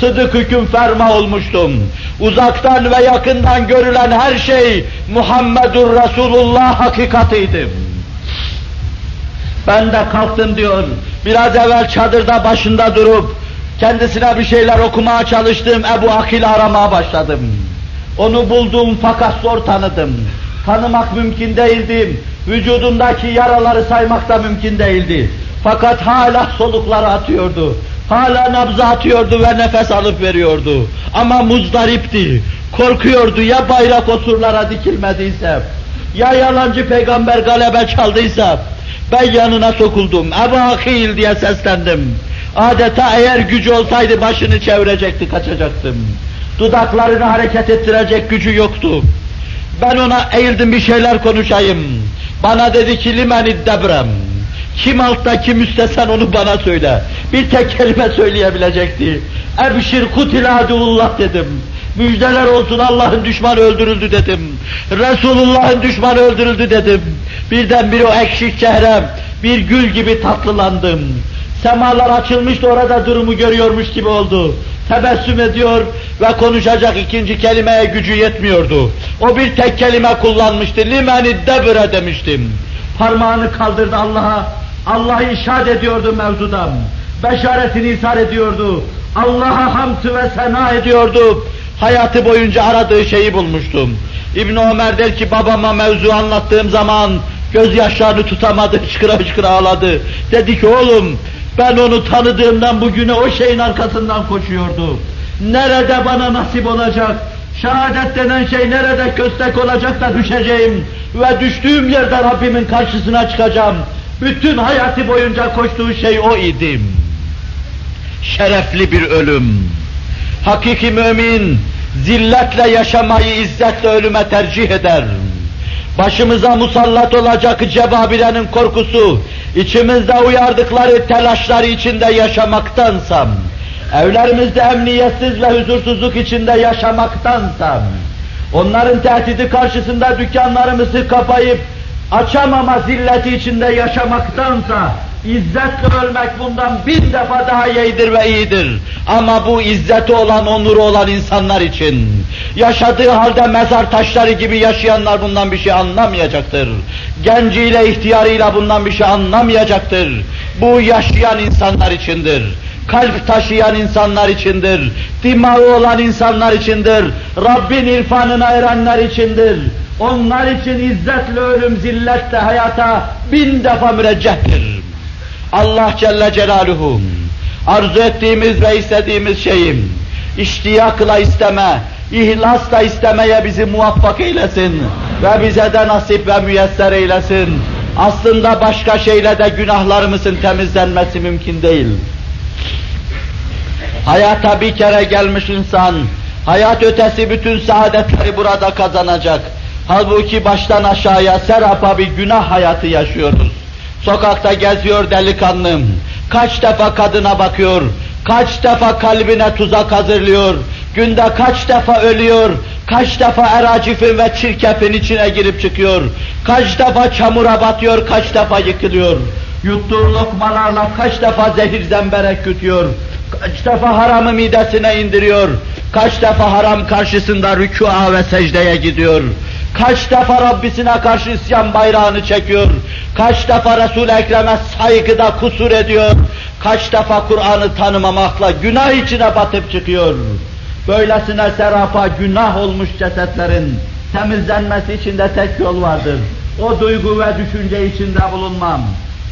Sıdık hüküm ferma olmuştum. Uzaktan ve yakından görülen her şey Muhammedur Resulullah hakikatiydi. Ben de kalktım diyor. Biraz evvel çadırda başında durup kendisine bir şeyler okumaya çalıştım. Ebu Akil aramaya başladım. Onu buldum fakat zor tanıdım. Tanımak mümkün değildi. Vücudundaki yaraları saymak da mümkün değildi. Fakat hala solukları atıyordu. Hala nabza atıyordu ve nefes alıp veriyordu. Ama muzdaripti. Korkuyordu ya bayrak osurlara dikilmediyse, ya yalancı peygamber galebe çaldıysa, ben yanına sokuldum. Ebu Akil diye seslendim. Adeta eğer gücü olsaydı başını çevirecekti, kaçacaktım. Dudaklarını hareket ettirecek gücü yoktu. Ben ona eğildim bir şeyler konuşayım. Bana dedi ki limeni debrem. Kim altta kim üstte sen onu bana söyle. Bir tek kelime söyleyebilecekti. Ebşir kutil dedim. Müjdeler olsun Allah'ın düşmanı öldürüldü dedim. Resulullah'ın düşmanı öldürüldü dedim. Birden bir o ekşik çehrem bir gül gibi tatlılandım. Semalar açılmıştı orada durumu görüyormuş gibi oldu. Tebessüm ediyor ve konuşacak ikinci kelimeye gücü yetmiyordu. O bir tek kelime kullanmıştı. Limeni debre demiştim. Parmağını kaldırdı Allah'a. Allah'ı işaret ediyordu mevzuda. Beşaretini ishar ediyordu. Allah'a hamd ve sena ediyordu. Hayatı boyunca aradığı şeyi bulmuştum. İbn Ömer der ki babama mevzu anlattığım zaman gözyaşlarını tutamadı, hıçkıra hıçkıra ağladı. Dedi ki oğlum ben onu tanıdığımdan bugüne o şeyin arkasından koşuyordu. Nerede bana nasip olacak? Şehadet denen şey nerede köstek olacak da düşeceğim ve düştüğüm yerde Rabbimin karşısına çıkacağım. Bütün hayatı boyunca koştuğu şey o idi. Şerefli bir ölüm. Hakiki mümin zilletle yaşamayı izzetle ölüme tercih eder. Başımıza musallat olacak cebabirenin korkusu, içimizde uyardıkları telaşları içinde yaşamaktansa, evlerimizde emniyetsiz ve huzursuzluk içinde yaşamaktansa, onların tehdidi karşısında dükkanlarımızı kapayıp açamama zilleti içinde yaşamaktansa, İzzetle ölmek bundan bin defa daha iyidir ve iyidir. Ama bu izzeti olan, onuru olan insanlar için, yaşadığı halde mezar taşları gibi yaşayanlar bundan bir şey anlamayacaktır. Genciyle, ihtiyarıyla bundan bir şey anlamayacaktır. Bu yaşayan insanlar içindir. Kalp taşıyan insanlar içindir. Dimağı olan insanlar içindir. Rabbin irfanına erenler içindir. Onlar için izzetle ölüm, zilletle hayata bin defa müreccehtir. Allah Celle Celaluhu arzu ettiğimiz ve istediğimiz şeyim iştiyakla isteme, ihlasla istemeye bizi muvaffak eylesin ve bize de nasip ve müyesser eylesin. Aslında başka şeyle de günahlarımızın temizlenmesi mümkün değil. Hayata bir kere gelmiş insan, hayat ötesi bütün saadetleri burada kazanacak. Halbuki baştan aşağıya serapa bir günah hayatı yaşıyoruz. Sokakta geziyor delikanlım. Kaç defa kadına bakıyor, kaç defa kalbine tuzak hazırlıyor, günde kaç defa ölüyor, kaç defa eracifin ve çirkefin içine girip çıkıyor, kaç defa çamura batıyor, kaç defa yıkılıyor, yuttuğu lokmalarla kaç defa zehir zemberek yutuyor, kaç defa haramı midesine indiriyor, kaç defa haram karşısında rükûa ve secdeye gidiyor, Kaç defa Rabbisine karşı isyan bayrağını çekiyor. Kaç defa Resul-i Ekrem'e saygıda kusur ediyor. Kaç defa Kur'an'ı tanımamakla günah içine batıp çıkıyor. Böylesine serapa günah olmuş cesetlerin temizlenmesi için de tek yol vardır. O duygu ve düşünce içinde bulunmam.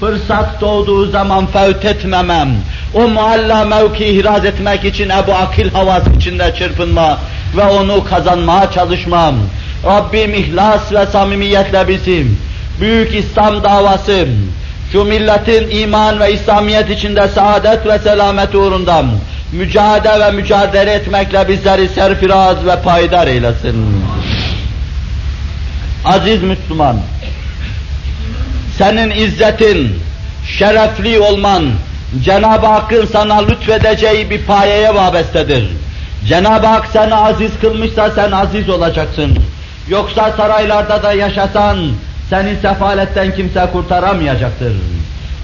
Fırsat doğduğu zaman fevt etmemem. O mualla mevki ihraz etmek için Ebu Akil havası içinde çırpınma ve onu kazanmaya çalışmam. Rabbim ihlas ve samimiyetle bizim büyük İslam davası, şu milletin iman ve İslamiyet içinde saadet ve selamet uğrunda mücadele ve mücadele etmekle bizleri serfiraz ve payidar eylesin. Aziz Müslüman, senin izzetin, şerefli olman, Cenab-ı Hakk'ın sana lütfedeceği bir payeye vabestedir. Cenab-ı Hak seni aziz kılmışsa sen aziz olacaksın. Yoksa saraylarda da yaşasan, seni sefaletten kimse kurtaramayacaktır.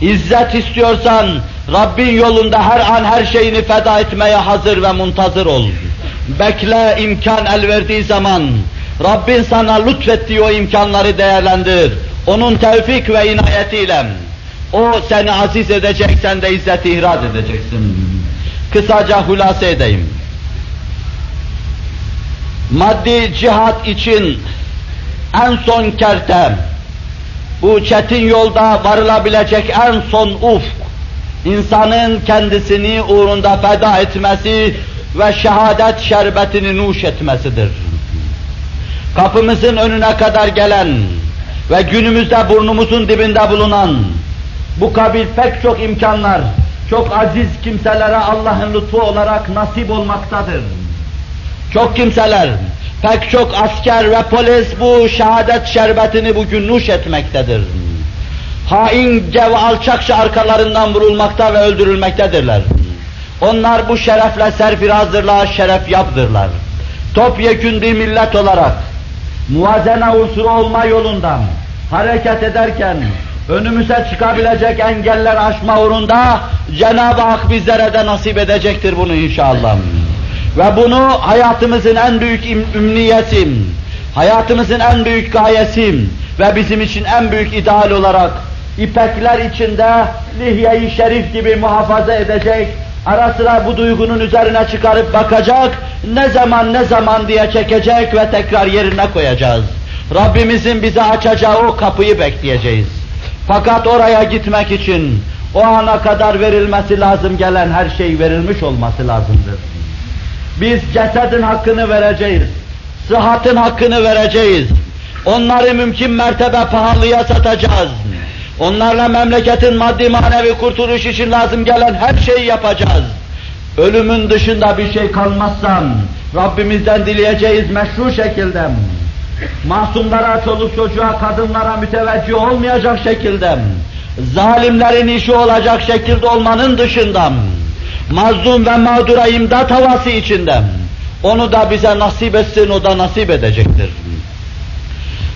İzzet istiyorsan, Rabbin yolunda her an her şeyini feda etmeye hazır ve muntazır ol. Bekle imkan el verdiği zaman, Rabbin sana lütfettiği o imkanları değerlendir. Onun tevfik ve inayetiyle o seni aziz edecek, sen de izzeti ihraz edeceksin. Kısaca hulase edeyim. Maddi cihat için en son kertem, bu çetin yolda varılabilecek en son ufk, insanın kendisini uğrunda feda etmesi ve şehadet şerbetini nuş etmesidir. Kapımızın önüne kadar gelen ve günümüzde burnumuzun dibinde bulunan bu kabil pek çok imkanlar, çok aziz kimselere Allah'ın lütfu olarak nasip olmaktadır. Çok kimseler, pek çok asker ve polis bu şehadet şerbetini bugün nuş etmektedir. Haince ve alçakça arkalarından vurulmakta ve öldürülmektedirler. Onlar bu şerefle serfirazdırlar, şeref yaptırlar. Topyekün bir millet olarak muvazene unsuru olma yolundan hareket ederken önümüze çıkabilecek engeller aşma uğrunda Cenab-ı Hak bizlere de nasip edecektir bunu inşallah. Ve bunu hayatımızın en büyük ümniyesi, hayatımızın en büyük gayesi ve bizim için en büyük ideal olarak ipekler içinde lihye-i şerif gibi muhafaza edecek, ara sıra bu duygunun üzerine çıkarıp bakacak, ne zaman ne zaman diye çekecek ve tekrar yerine koyacağız. Rabbimizin bize açacağı o kapıyı bekleyeceğiz. Fakat oraya gitmek için o ana kadar verilmesi lazım gelen her şey verilmiş olması lazımdır. Biz cesedin hakkını vereceğiz. Sıhhatın hakkını vereceğiz. Onları mümkün mertebe pahalıya satacağız. Onlarla memleketin maddi manevi kurtuluş için lazım gelen her şeyi yapacağız. Ölümün dışında bir şey kalmazsa Rabbimizden dileyeceğiz meşru şekilde. Masumlara, çoluk çocuğa, kadınlara müteveccih olmayacak şekilde, zalimlerin işi olacak şekilde olmanın dışında, mazlum ve mağdura imdat havası içinde, onu da bize nasip etsin, o da nasip edecektir.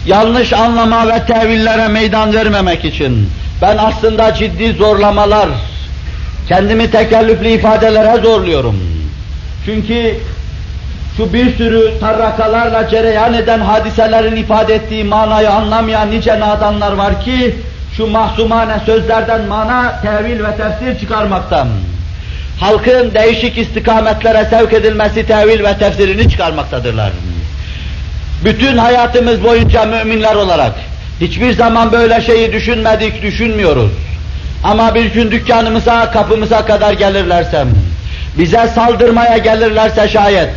Yanlış anlama ve tevillere meydan vermemek için, ben aslında ciddi zorlamalar, kendimi tekellüflü ifadelere zorluyorum. Çünkü şu bir sürü tarrakalarla cereyan eden hadiselerin ifade ettiği manayı anlamayan nice nadanlar var ki, şu mahsumane sözlerden mana, tevil ve tefsir çıkarmaktan, halkın değişik istikametlere sevk edilmesi tevil ve tefsirini çıkarmaktadırlar. Bütün hayatımız boyunca müminler olarak hiçbir zaman böyle şeyi düşünmedik, düşünmüyoruz. Ama bir gün dükkanımıza, kapımıza kadar gelirlerse, bize saldırmaya gelirlerse şayet,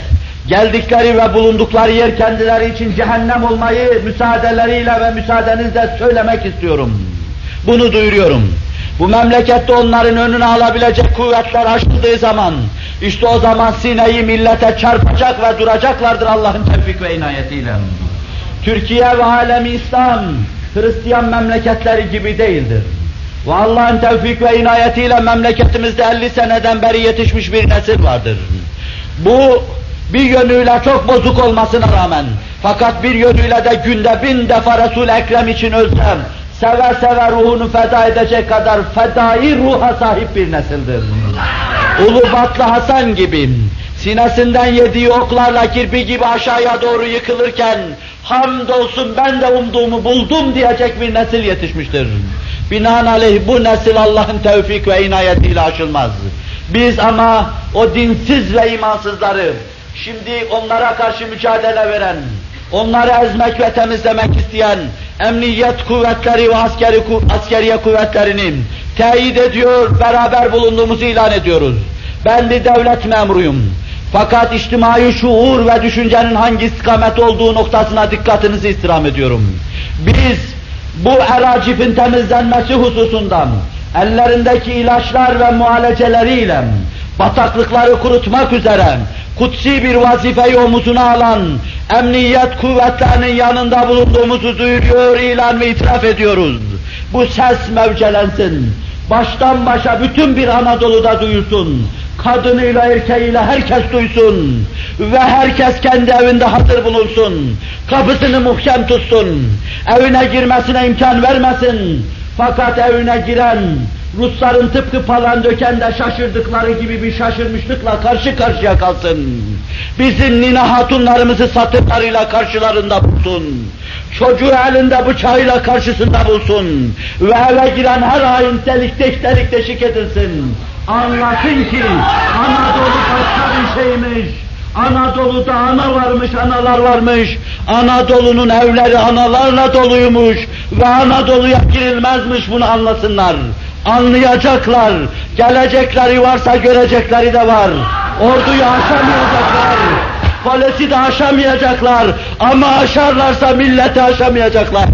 geldikleri ve bulundukları yer kendileri için cehennem olmayı müsaadeleriyle ve müsaadenizle söylemek istiyorum. Bunu duyuruyorum. Bu memlekette onların önüne alabilecek kuvvetler açıldığı zaman, işte o zaman sineyi millete çarpacak ve duracaklardır Allah'ın tevfik ve inayetiyle. Türkiye ve alemi İslam, Hristiyan memleketleri gibi değildir. Ve Allah'ın tevfik ve inayetiyle memleketimizde 50 seneden beri yetişmiş bir nesil vardır. Bu bir yönüyle çok bozuk olmasına rağmen, fakat bir yönüyle de günde bin defa Resul-i Ekrem için özlem, seve seve ruhunu feda edecek kadar fedai ruha sahip bir nesildir. Ulubatlı Hasan gibi, sinesinden yediği oklarla kirpi gibi aşağıya doğru yıkılırken, hamdolsun ben de umduğumu buldum diyecek bir nesil yetişmiştir. Binaenaleyh bu nesil Allah'ın tevfik ve inayetiyle aşılmaz. Biz ama o dinsiz ve imansızları, şimdi onlara karşı mücadele veren, onları ezmek ve temizlemek isteyen emniyet kuvvetleri ve askeri, askeriye kuvvetlerini teyit ediyor, beraber bulunduğumuzu ilan ediyoruz. Ben bir devlet memuruyum. Fakat içtimai şuur ve düşüncenin hangi istikamet olduğu noktasına dikkatinizi istirham ediyorum. Biz bu eracifin temizlenmesi hususundan ellerindeki ilaçlar ve mualeceleriyle bataklıkları kurutmak üzere kutsi bir vazifeyi omuzuna alan emniyet kuvvetlerinin yanında bulunduğumuzu duyuruyor, ilan ve itiraf ediyoruz. Bu ses mevcelensin. Baştan başa bütün bir Anadolu'da duyulsun. Kadınıyla erkeğiyle herkes duysun. Ve herkes kendi evinde hazır bulunsun. Kapısını muhkem tutsun. Evine girmesine imkan vermesin. Fakat evine giren, Rusların tıpkı Palandöken'de şaşırdıkları gibi bir şaşırmışlıkla karşı karşıya kalsın. Bizim nina hatunlarımızı satırlarıyla karşılarında bulsun. Çocuğu elinde bıçağıyla karşısında bulsun. Ve eve giren her hain delik deşik delik deşik edilsin. Anlasın ki Anadolu başka bir şeymiş. Anadolu'da ana varmış, analar varmış. Anadolu'nun evleri analarla doluymuş ve Anadolu'ya girilmezmiş bunu anlasınlar. Anlayacaklar. Gelecekleri varsa görecekleri de var. Orduyu aşamayacaklar. Polisi de aşamayacaklar. Ama aşarlarsa milleti aşamayacaklar.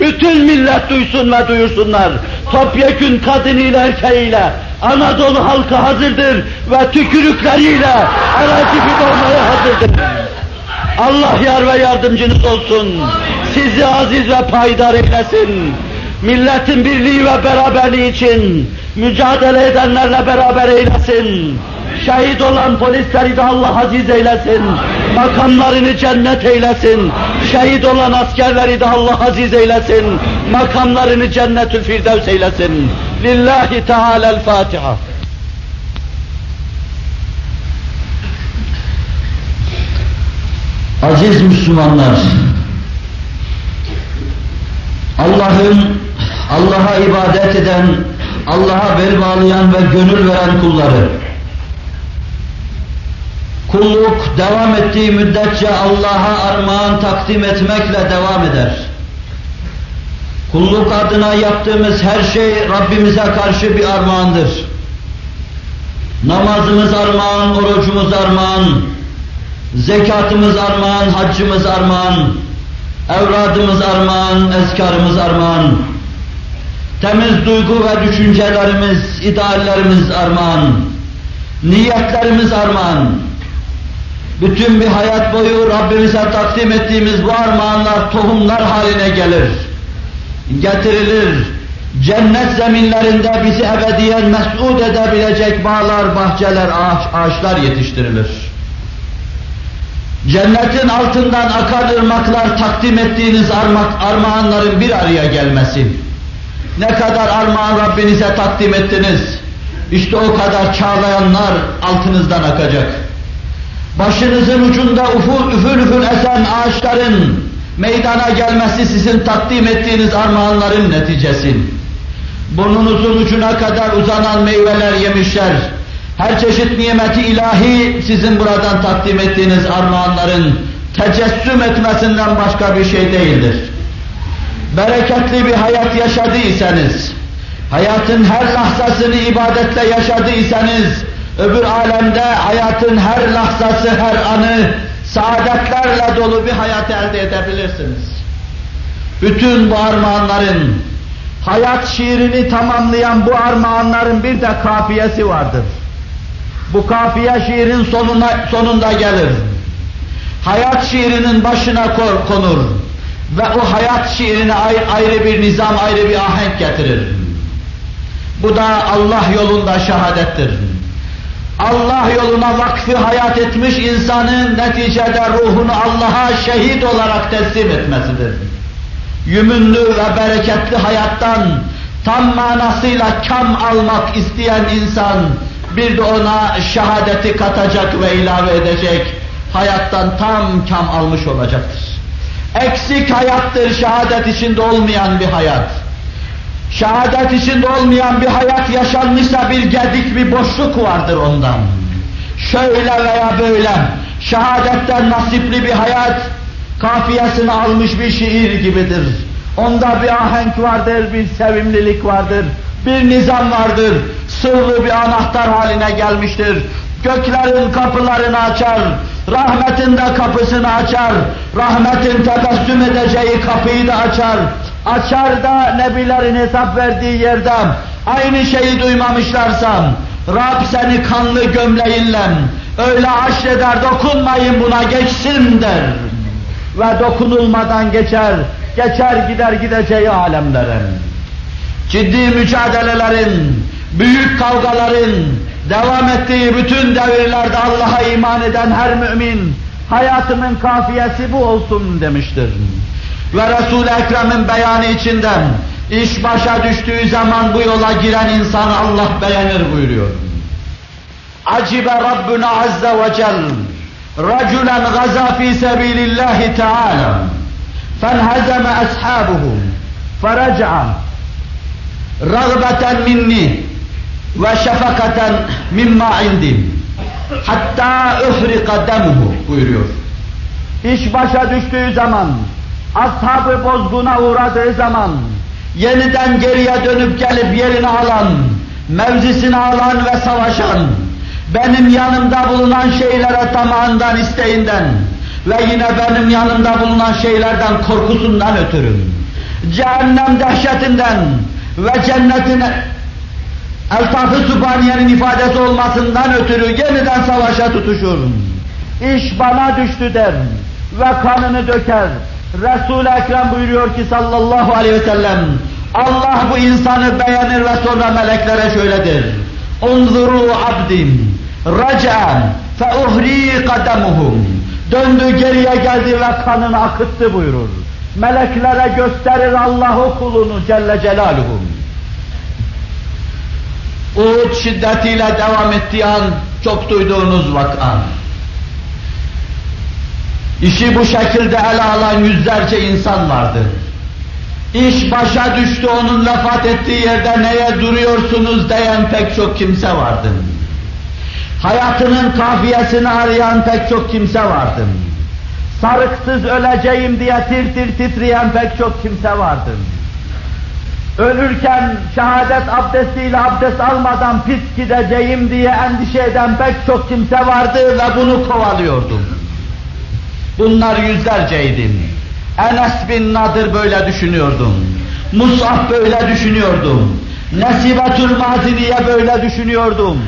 Bütün millet duysun ve duyursunlar. Topyekün kadınıyla erkeğiyle Anadolu halkı hazırdır ve tükürükleriyle Eracifi olmaya hazırdır. Allah yar ve yardımcınız olsun. Sizi aziz ve payidar eylesin. Milletin birliği ve beraberliği için mücadele edenlerle beraber eylesin. Şehit olan polisleri de Allah aziz eylesin. Makamlarını cennet eylesin. Şehit olan askerleri de Allah aziz eylesin. Makamlarını cennetül firdevs eylesin. Lillahi Teala'l-Fatiha. Aziz Müslümanlar, Allah'ın Allah'a ibadet eden, Allah'a bel bağlayan ve gönül veren kulları, kulluk devam ettiği müddetçe Allah'a armağan takdim etmekle devam eder. Kulluk adına yaptığımız her şey Rabbimize karşı bir armağandır. Namazımız armağan, orucumuz armağan, zekatımız armağan, haccımız armağan, evradımız armağan, ezkarımız armağan, temiz duygu ve düşüncelerimiz, ideallerimiz armağan, niyetlerimiz armağan, bütün bir hayat boyu Rabbimize takdim ettiğimiz bu armağanlar tohumlar haline gelir, getirilir, cennet zeminlerinde bizi ebediyen mes'ud edebilecek bağlar, bahçeler, ağaç, ağaçlar yetiştirilir. Cennetin altından akan ırmaklar takdim ettiğiniz arma, armağanların bir araya gelmesi. Ne kadar armağan Rabbinize takdim ettiniz, işte o kadar çağlayanlar altınızdan akacak. Başınızın ucunda uful üfül üfül esen ağaçların meydana gelmesi sizin takdim ettiğiniz armağanların neticesi. Burnunuzun ucuna kadar uzanan meyveler yemişler, her çeşit nimeti ilahi sizin buradan takdim ettiğiniz armağanların tecessüm etmesinden başka bir şey değildir. Bereketli bir hayat yaşadıysanız, hayatın her lahzasını ibadetle yaşadıysanız, öbür alemde hayatın her lahzası, her anı saadetlerle dolu bir hayat elde edebilirsiniz. Bütün bu armağanların, hayat şiirini tamamlayan bu armağanların bir de kafiyesi vardır. Bu kafiye şiirin sonuna, sonunda gelir. Hayat şiirinin başına konur. Ve o hayat şiirine ayrı, bir nizam, ayrı bir ahenk getirir. Bu da Allah yolunda şehadettir. Allah yoluna vakfı hayat etmiş insanın neticede ruhunu Allah'a şehit olarak teslim etmesidir. Yümünlü ve bereketli hayattan tam manasıyla kam almak isteyen insan, bir de ona şehadeti katacak ve ilave edecek, hayattan tam kam almış olacaktır. Eksik hayattır şehadet içinde olmayan bir hayat. Şehadet içinde olmayan bir hayat yaşanmışsa bir gedik, bir boşluk vardır ondan. Şöyle veya böyle, şehadetten nasipli bir hayat, Kafiyesini almış bir şiir gibidir. Onda bir ahenk vardır, bir sevimlilik vardır, bir nizam vardır. Sırrı bir anahtar haline gelmiştir. Göklerin kapılarını açar, rahmetin de kapısını açar, rahmetin tebessüm edeceği kapıyı da açar. Açar da nebilerin hesap verdiği yerde aynı şeyi duymamışlarsam, Rab seni kanlı gömleğinle öyle aşreder dokunmayın buna geçsin der. Ve dokunulmadan geçer, geçer gider gideceği alemlere. Ciddi mücadelelerin, büyük kavgaların devam ettiği bütün devirlerde Allah'a iman eden her mümin hayatımın kafiyesi bu olsun demiştir. Ve Resul-i Ekrem'in beyanı içinden iş başa düştüğü zaman bu yola giren insan Allah beğenir buyuruyor. Acibe Rabbuna Azze ve Celle رجلا غزا في سبيل الله تعالى فانهزم أصحابه فرجع رغبة مني ve şefakaten mimma indim. Hatta üfrika demuhu buyuruyor. İş başa düştüğü zaman, ashabı bozguna uğradığı zaman, yeniden geriye dönüp gelip yerini alan, mevzisini alan ve savaşan, benim yanımda bulunan şeylere tamağından, isteğinden ve yine benim yanımda bulunan şeylerden korkusundan ötürüm. Cehennem dehşetinden ve cennetin Eltaf-ı Sübhaniye'nin ifadesi olmasından ötürü yeniden savaşa tutuşur. İş bana düştü der ve kanını döker. Resul-i Ekrem buyuruyor ki sallallahu aleyhi ve sellem, Allah bu insanı beğenir ve sonra meleklere şöyledir. Unzuru abdim, raca'an fe uhri kademuhum. Döndü geriye geldi ve kanını akıttı buyurur. Meleklere gösterir Allahu kulunu Celle Celaluhu. Uhud şiddetiyle devam ettiği an çok duyduğunuz vaka. İşi bu şekilde ele alan yüzlerce insan vardı. İş başa düştü onun vefat ettiği yerde neye duruyorsunuz diyen pek çok kimse vardı. Hayatının kafiyesini arayan pek çok kimse vardı. Sarıksız öleceğim diye tir tir titreyen pek çok kimse vardı. Ölürken şehadet abdestiyle abdest almadan pis gideceğim diye endişe eden pek çok kimse vardı ve bunu kovalıyordum. Bunlar yüzlerceydi. Enes bin Nadir böyle düşünüyordum. Mus'ab böyle düşünüyordum. Nesibetül Maziniye böyle düşünüyordum.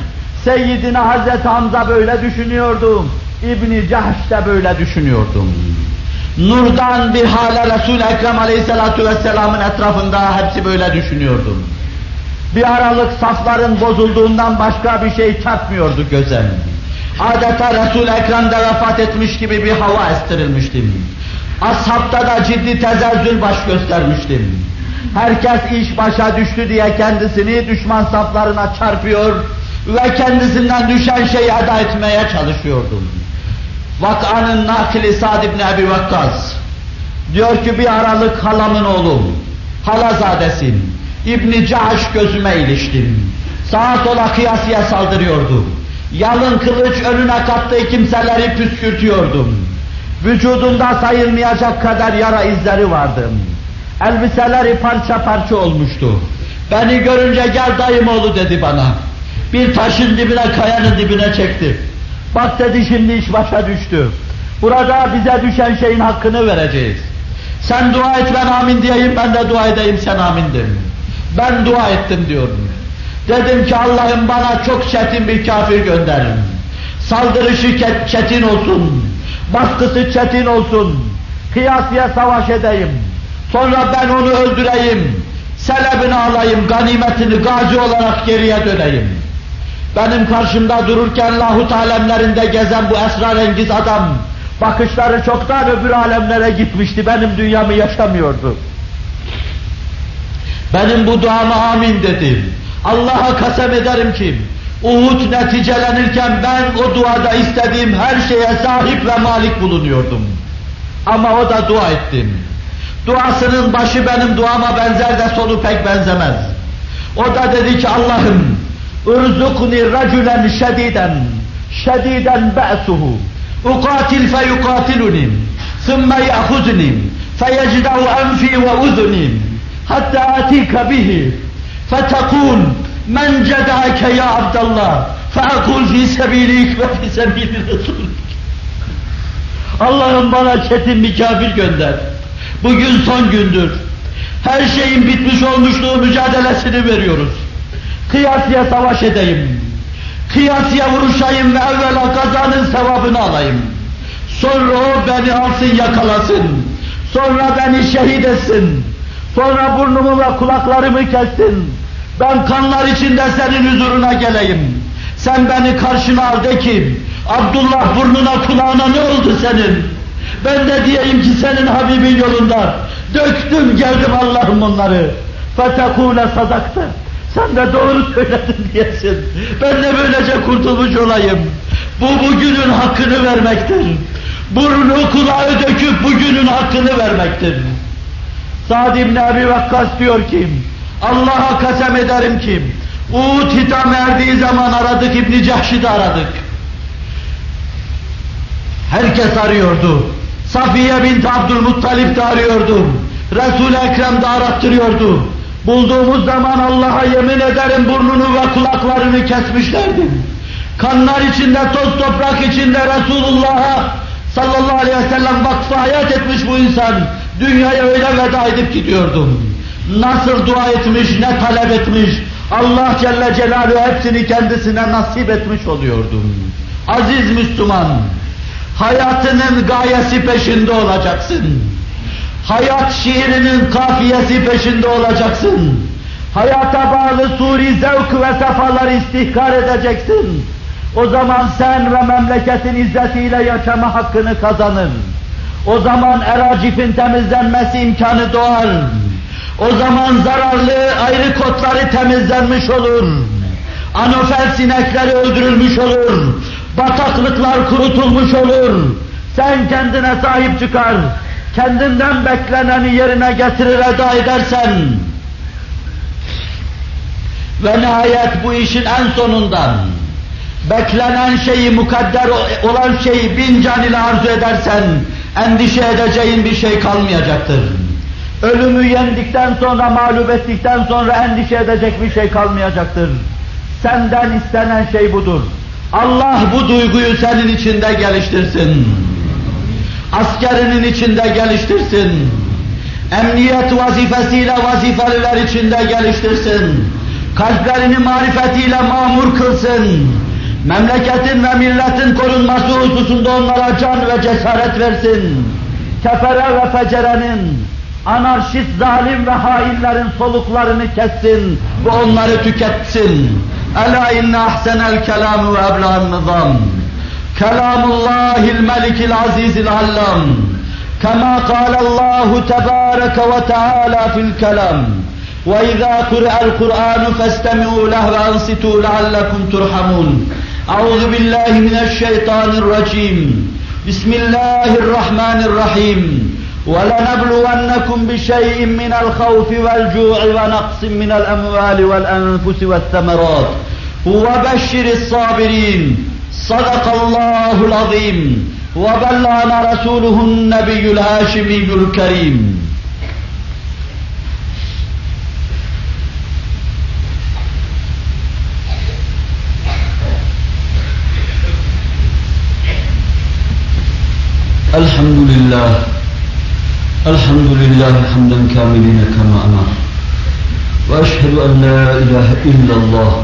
Seyyidina Hazreti Hamza böyle düşünüyordum. İbni Cahş de böyle düşünüyordum. Nurdan bir hale Resul-i Ekrem Aleyhisselatü Vesselam'ın etrafında hepsi böyle düşünüyordum. Bir aralık safların bozulduğundan başka bir şey çarpmıyordu göze. Adeta Resul-i Ekrem'de vefat etmiş gibi bir hava estirilmiştim. Ashabta da ciddi tezezzül baş göstermiştim. Herkes iş başa düştü diye kendisini düşman saflarına çarpıyor ve kendisinden düşen şeyi eda etmeye çalışıyordum. Vak'anın nakili Sa'd ibn Ebi Vakkas. Diyor ki bir aralık halamın oğlu, halazadesin. İbni Cahaş gözüme iliştim. Sağa sola kıyasıya saldırıyordu. Yalın kılıç önüne kattığı kimseleri püskürtüyordum. Vücudumda sayılmayacak kadar yara izleri vardı. Elbiseleri parça parça olmuştu. Beni görünce gel dayım oğlu dedi bana. Bir taşın dibine, kayanın dibine çekti. Bak dedi şimdi iş başa düştü. Burada bize düşen şeyin hakkını vereceğiz. Sen dua et ben amin diyeyim, ben de dua edeyim sen amin de. Ben dua ettim diyorum. Dedim ki Allah'ım bana çok çetin bir kafir gönderin. Saldırışı çetin olsun. Baskısı çetin olsun. Kıyasıya savaş edeyim. Sonra ben onu öldüreyim. Selebini alayım, ganimetini gazi olarak geriye döneyim. Benim karşımda dururken lahut alemlerinde gezen bu esrarengiz adam, bakışları çoktan öbür alemlere gitmişti, benim dünyamı yaşamıyordu. Benim bu duama amin dedim. Allah'a kasem ederim ki, Uhud neticelenirken ben o duada istediğim her şeye sahip ve malik bulunuyordum. Ama o da dua ettim. Duasının başı benim duama benzer de sonu pek benzemez. O da dedi ki Allah'ım اُرْزُقْنِ رَجُلًا شَدِيدًا شَدِيدًا بَأْسُهُ اُقَاتِلْ فَيُقَاتِلُنِي ثم يأخذني فيجدع أنفي وأذني حتى آتيك به فتقول من جدعك يا عبد الله فأقول في سبيلك وفي سبيل رسولك Allah'ım bana çetin bir kafir gönder. Bugün son gündür. Her şeyin bitmiş olmuşluğu mücadelesini veriyoruz. Kıyasıya savaş edeyim. Kıyasıya vuruşayım ve evvela kazanın sevabını alayım. Sonra o beni alsın yakalasın. Sonra beni şehit etsin. Sonra burnumu ve kulaklarımı kessin. Ben kanlar içinde senin huzuruna geleyim. Sen beni karşına al de ki, Abdullah burnuna kulağına ne oldu senin? Ben de diyeyim ki senin Habibin yolunda. Döktüm geldim Allah'ım onları. Fetekûle sadakta. Sen de doğru söyledin diyesin. Ben de böylece kurtulmuş olayım. Bu bugünün hakkını vermektir. Burnu kulağı döküp bugünün hakkını vermektir. Sa'd ibn Abi Vakkas diyor ki, Allah'a kasem ederim ki, Uğut hitam erdiği zaman aradık İbn Cahş'i de aradık. Herkes arıyordu. Safiye bint Abdülmuttalip de arıyordu. Resul-i Ekrem de arattırıyordu. Bulduğumuz zaman Allah'a yemin ederim burnunu ve kulaklarını kesmişlerdi. Kanlar içinde, toz toprak içinde Resulullah'a sallallahu aleyhi ve sellem vakfı hayat etmiş bu insan. Dünyaya öyle veda edip gidiyordum. Nasıl dua etmiş, ne talep etmiş. Allah Celle Celaluhu hepsini kendisine nasip etmiş oluyordum. Aziz Müslüman, hayatının gayesi peşinde olacaksın. Hayat şiirinin kafiyesi peşinde olacaksın. Hayata bağlı suri zevk ve sefaları istihkar edeceksin. O zaman sen ve memleketin izzetiyle yaşama hakkını kazanır. O zaman eracifin temizlenmesi imkanı doğar. O zaman zararlı ayrı kotları temizlenmiş olur. Anofel sinekleri öldürülmüş olur. Bataklıklar kurutulmuş olur. Sen kendine sahip çıkar. Kendinden bekleneni yerine getirir eda edersen ve nihayet bu işin en sonundan beklenen şeyi, mukadder olan şeyi bin can ile arzu edersen endişe edeceğin bir şey kalmayacaktır. Ölümü yendikten sonra, mağlup ettikten sonra endişe edecek bir şey kalmayacaktır. Senden istenen şey budur. Allah bu duyguyu senin içinde geliştirsin. Askerinin içinde geliştirsin. Emniyet vazifesiyle vazifeliler içinde geliştirsin. Kalplerini marifetiyle mamur kılsın. Memleketin ve milletin korunması hususunda onlara can ve cesaret versin. Kefere ve fecerenin, anarşist zalim ve hainlerin soluklarını kessin ve onları tüketsin. Ela inne ahsenel kelamu ve ebla'n nizam. Kelamullahil melikil azizil allam. كما قال الله تبارك وتعالى في الكلام. وإذا قرأ القرآن فاستمعوا له وأنصتوا لعلكم ترحمون. أعوذ بالله من الشيطان الرجيم. بسم الله الرحمن الرحيم. ولنبلونكم بشيء من الخوف والجوع ونقص من الأموال والأنفس والثمرات. وبشر الصابرين. صدق الله العظيم. وبلغنا رسوله النبي الهاشمي الكريم. الحمد لله الحمد لله حمدا كاملين كما أمر وأشهد أن لا إله إلا الله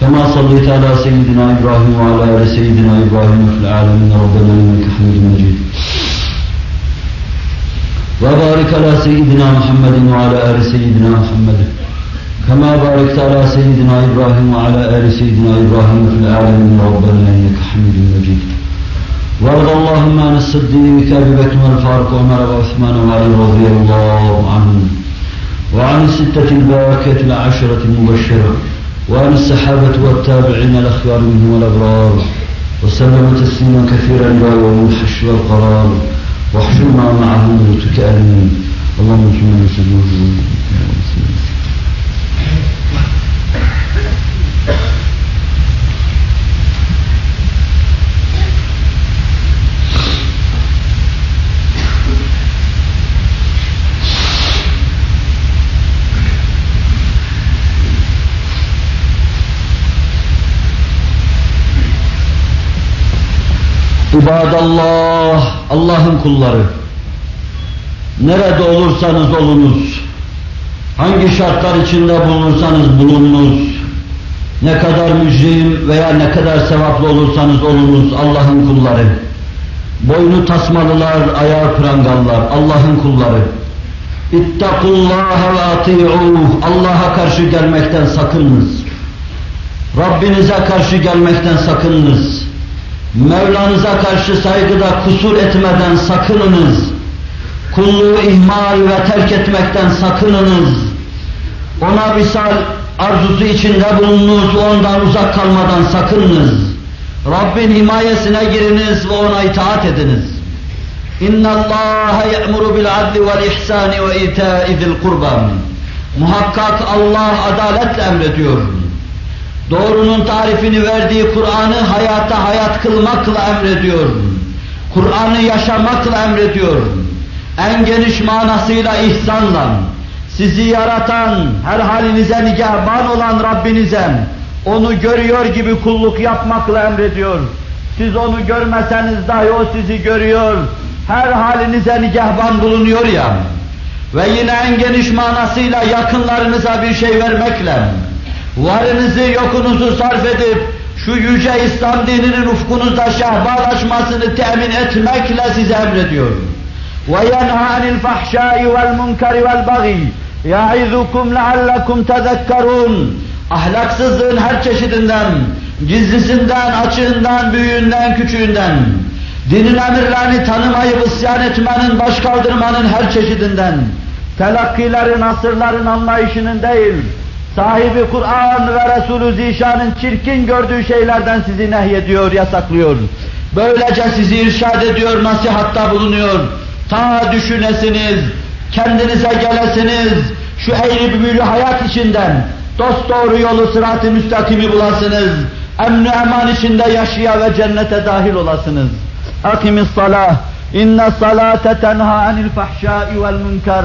كما صليت على سيدنا إبراهيم وعلى آل سيدنا إبراهيم في العالمين ربنا إنك حميد مجيد. وبارك على سيدنا محمد وعلى آل سيدنا محمد. كما باركت على سيدنا إبراهيم وعلى آل سيدنا إبراهيم في العالمين ربنا إنك حميد مجيد. وارض اللهم عن الصديق أبي بكر والفاروق وعمر وعثمان وعلي رضي الله عنهم وعن الستة الباكية العشرة المبشرة. وعن الصحابة والتابعين الأخيار منهم والأبرار وسلم تسليما كثيرا إلى يوم الحشر والقرار واحشرنا معهم موتك آمين اللهم صل وسلم. İbadallah, Allah'ın kulları. Nerede olursanız olunuz, hangi şartlar içinde bulunursanız bulununuz, ne kadar mücrim veya ne kadar sevaplı olursanız olunuz Allah'ın kulları. Boynu tasmalılar, ayağı prangallar, Allah'ın kulları. İttakullaha ve ati'uh, Allah'a karşı gelmekten sakınınız. Rabbinize karşı gelmekten sakınınız. Mevlanıza karşı saygıda kusur etmeden sakınınız. Kulluğu ihmal ve terk etmekten sakınınız. Ona misal arzusu içinde bulununuz, ondan uzak kalmadan sakınınız. Rabbin himayesine giriniz ve ona itaat ediniz. İnna Allah ya'muru bil adli vel ihsani ve ita'i zil kurban. Muhakkak Allah adaletle emrediyor doğrunun tarifini verdiği Kur'an'ı hayata hayat kılmakla emrediyor. Kur'an'ı yaşamakla emrediyor. En geniş manasıyla ihsanla, sizi yaratan, her halinize nigahban olan Rabbinize, onu görüyor gibi kulluk yapmakla emrediyor. Siz onu görmeseniz dahi o sizi görüyor, her halinize nigahban bulunuyor ya. Ve yine en geniş manasıyla yakınlarınıza bir şey vermekle, varınızı yokunuzu sarf edip şu yüce İslam dininin ufkunuzda şahbalaşmasını temin etmekle size emrediyorum. وَيَنْهَا عَنِ الْفَحْشَاءِ وَالْمُنْكَرِ وَالْبَغِيِ يَعِذُكُمْ لَعَلَّكُمْ تَذَكَّرُونَ Ahlaksızlığın her çeşidinden, gizlisinden, açığından, büyüğünden, küçüğünden, dinin emirlerini tanımayıp isyan etmenin, baş kaldırmanın her çeşidinden, telakkilerin, asırların anlayışının değil, sahibi Kur'an ve Resulü Zişan'ın çirkin gördüğü şeylerden sizi nehyediyor, yasaklıyor. Böylece sizi irşad ediyor, nasihatta bulunuyor. Ta düşünesiniz, kendinize gelesiniz, şu eğri büğrü hayat içinden dost doğru yolu sırat-ı müstakimi bulasınız. Emni eman içinde yaşaya ve cennete dahil olasınız. Akimis salah. İnne salate tenha anil fahşai vel münker.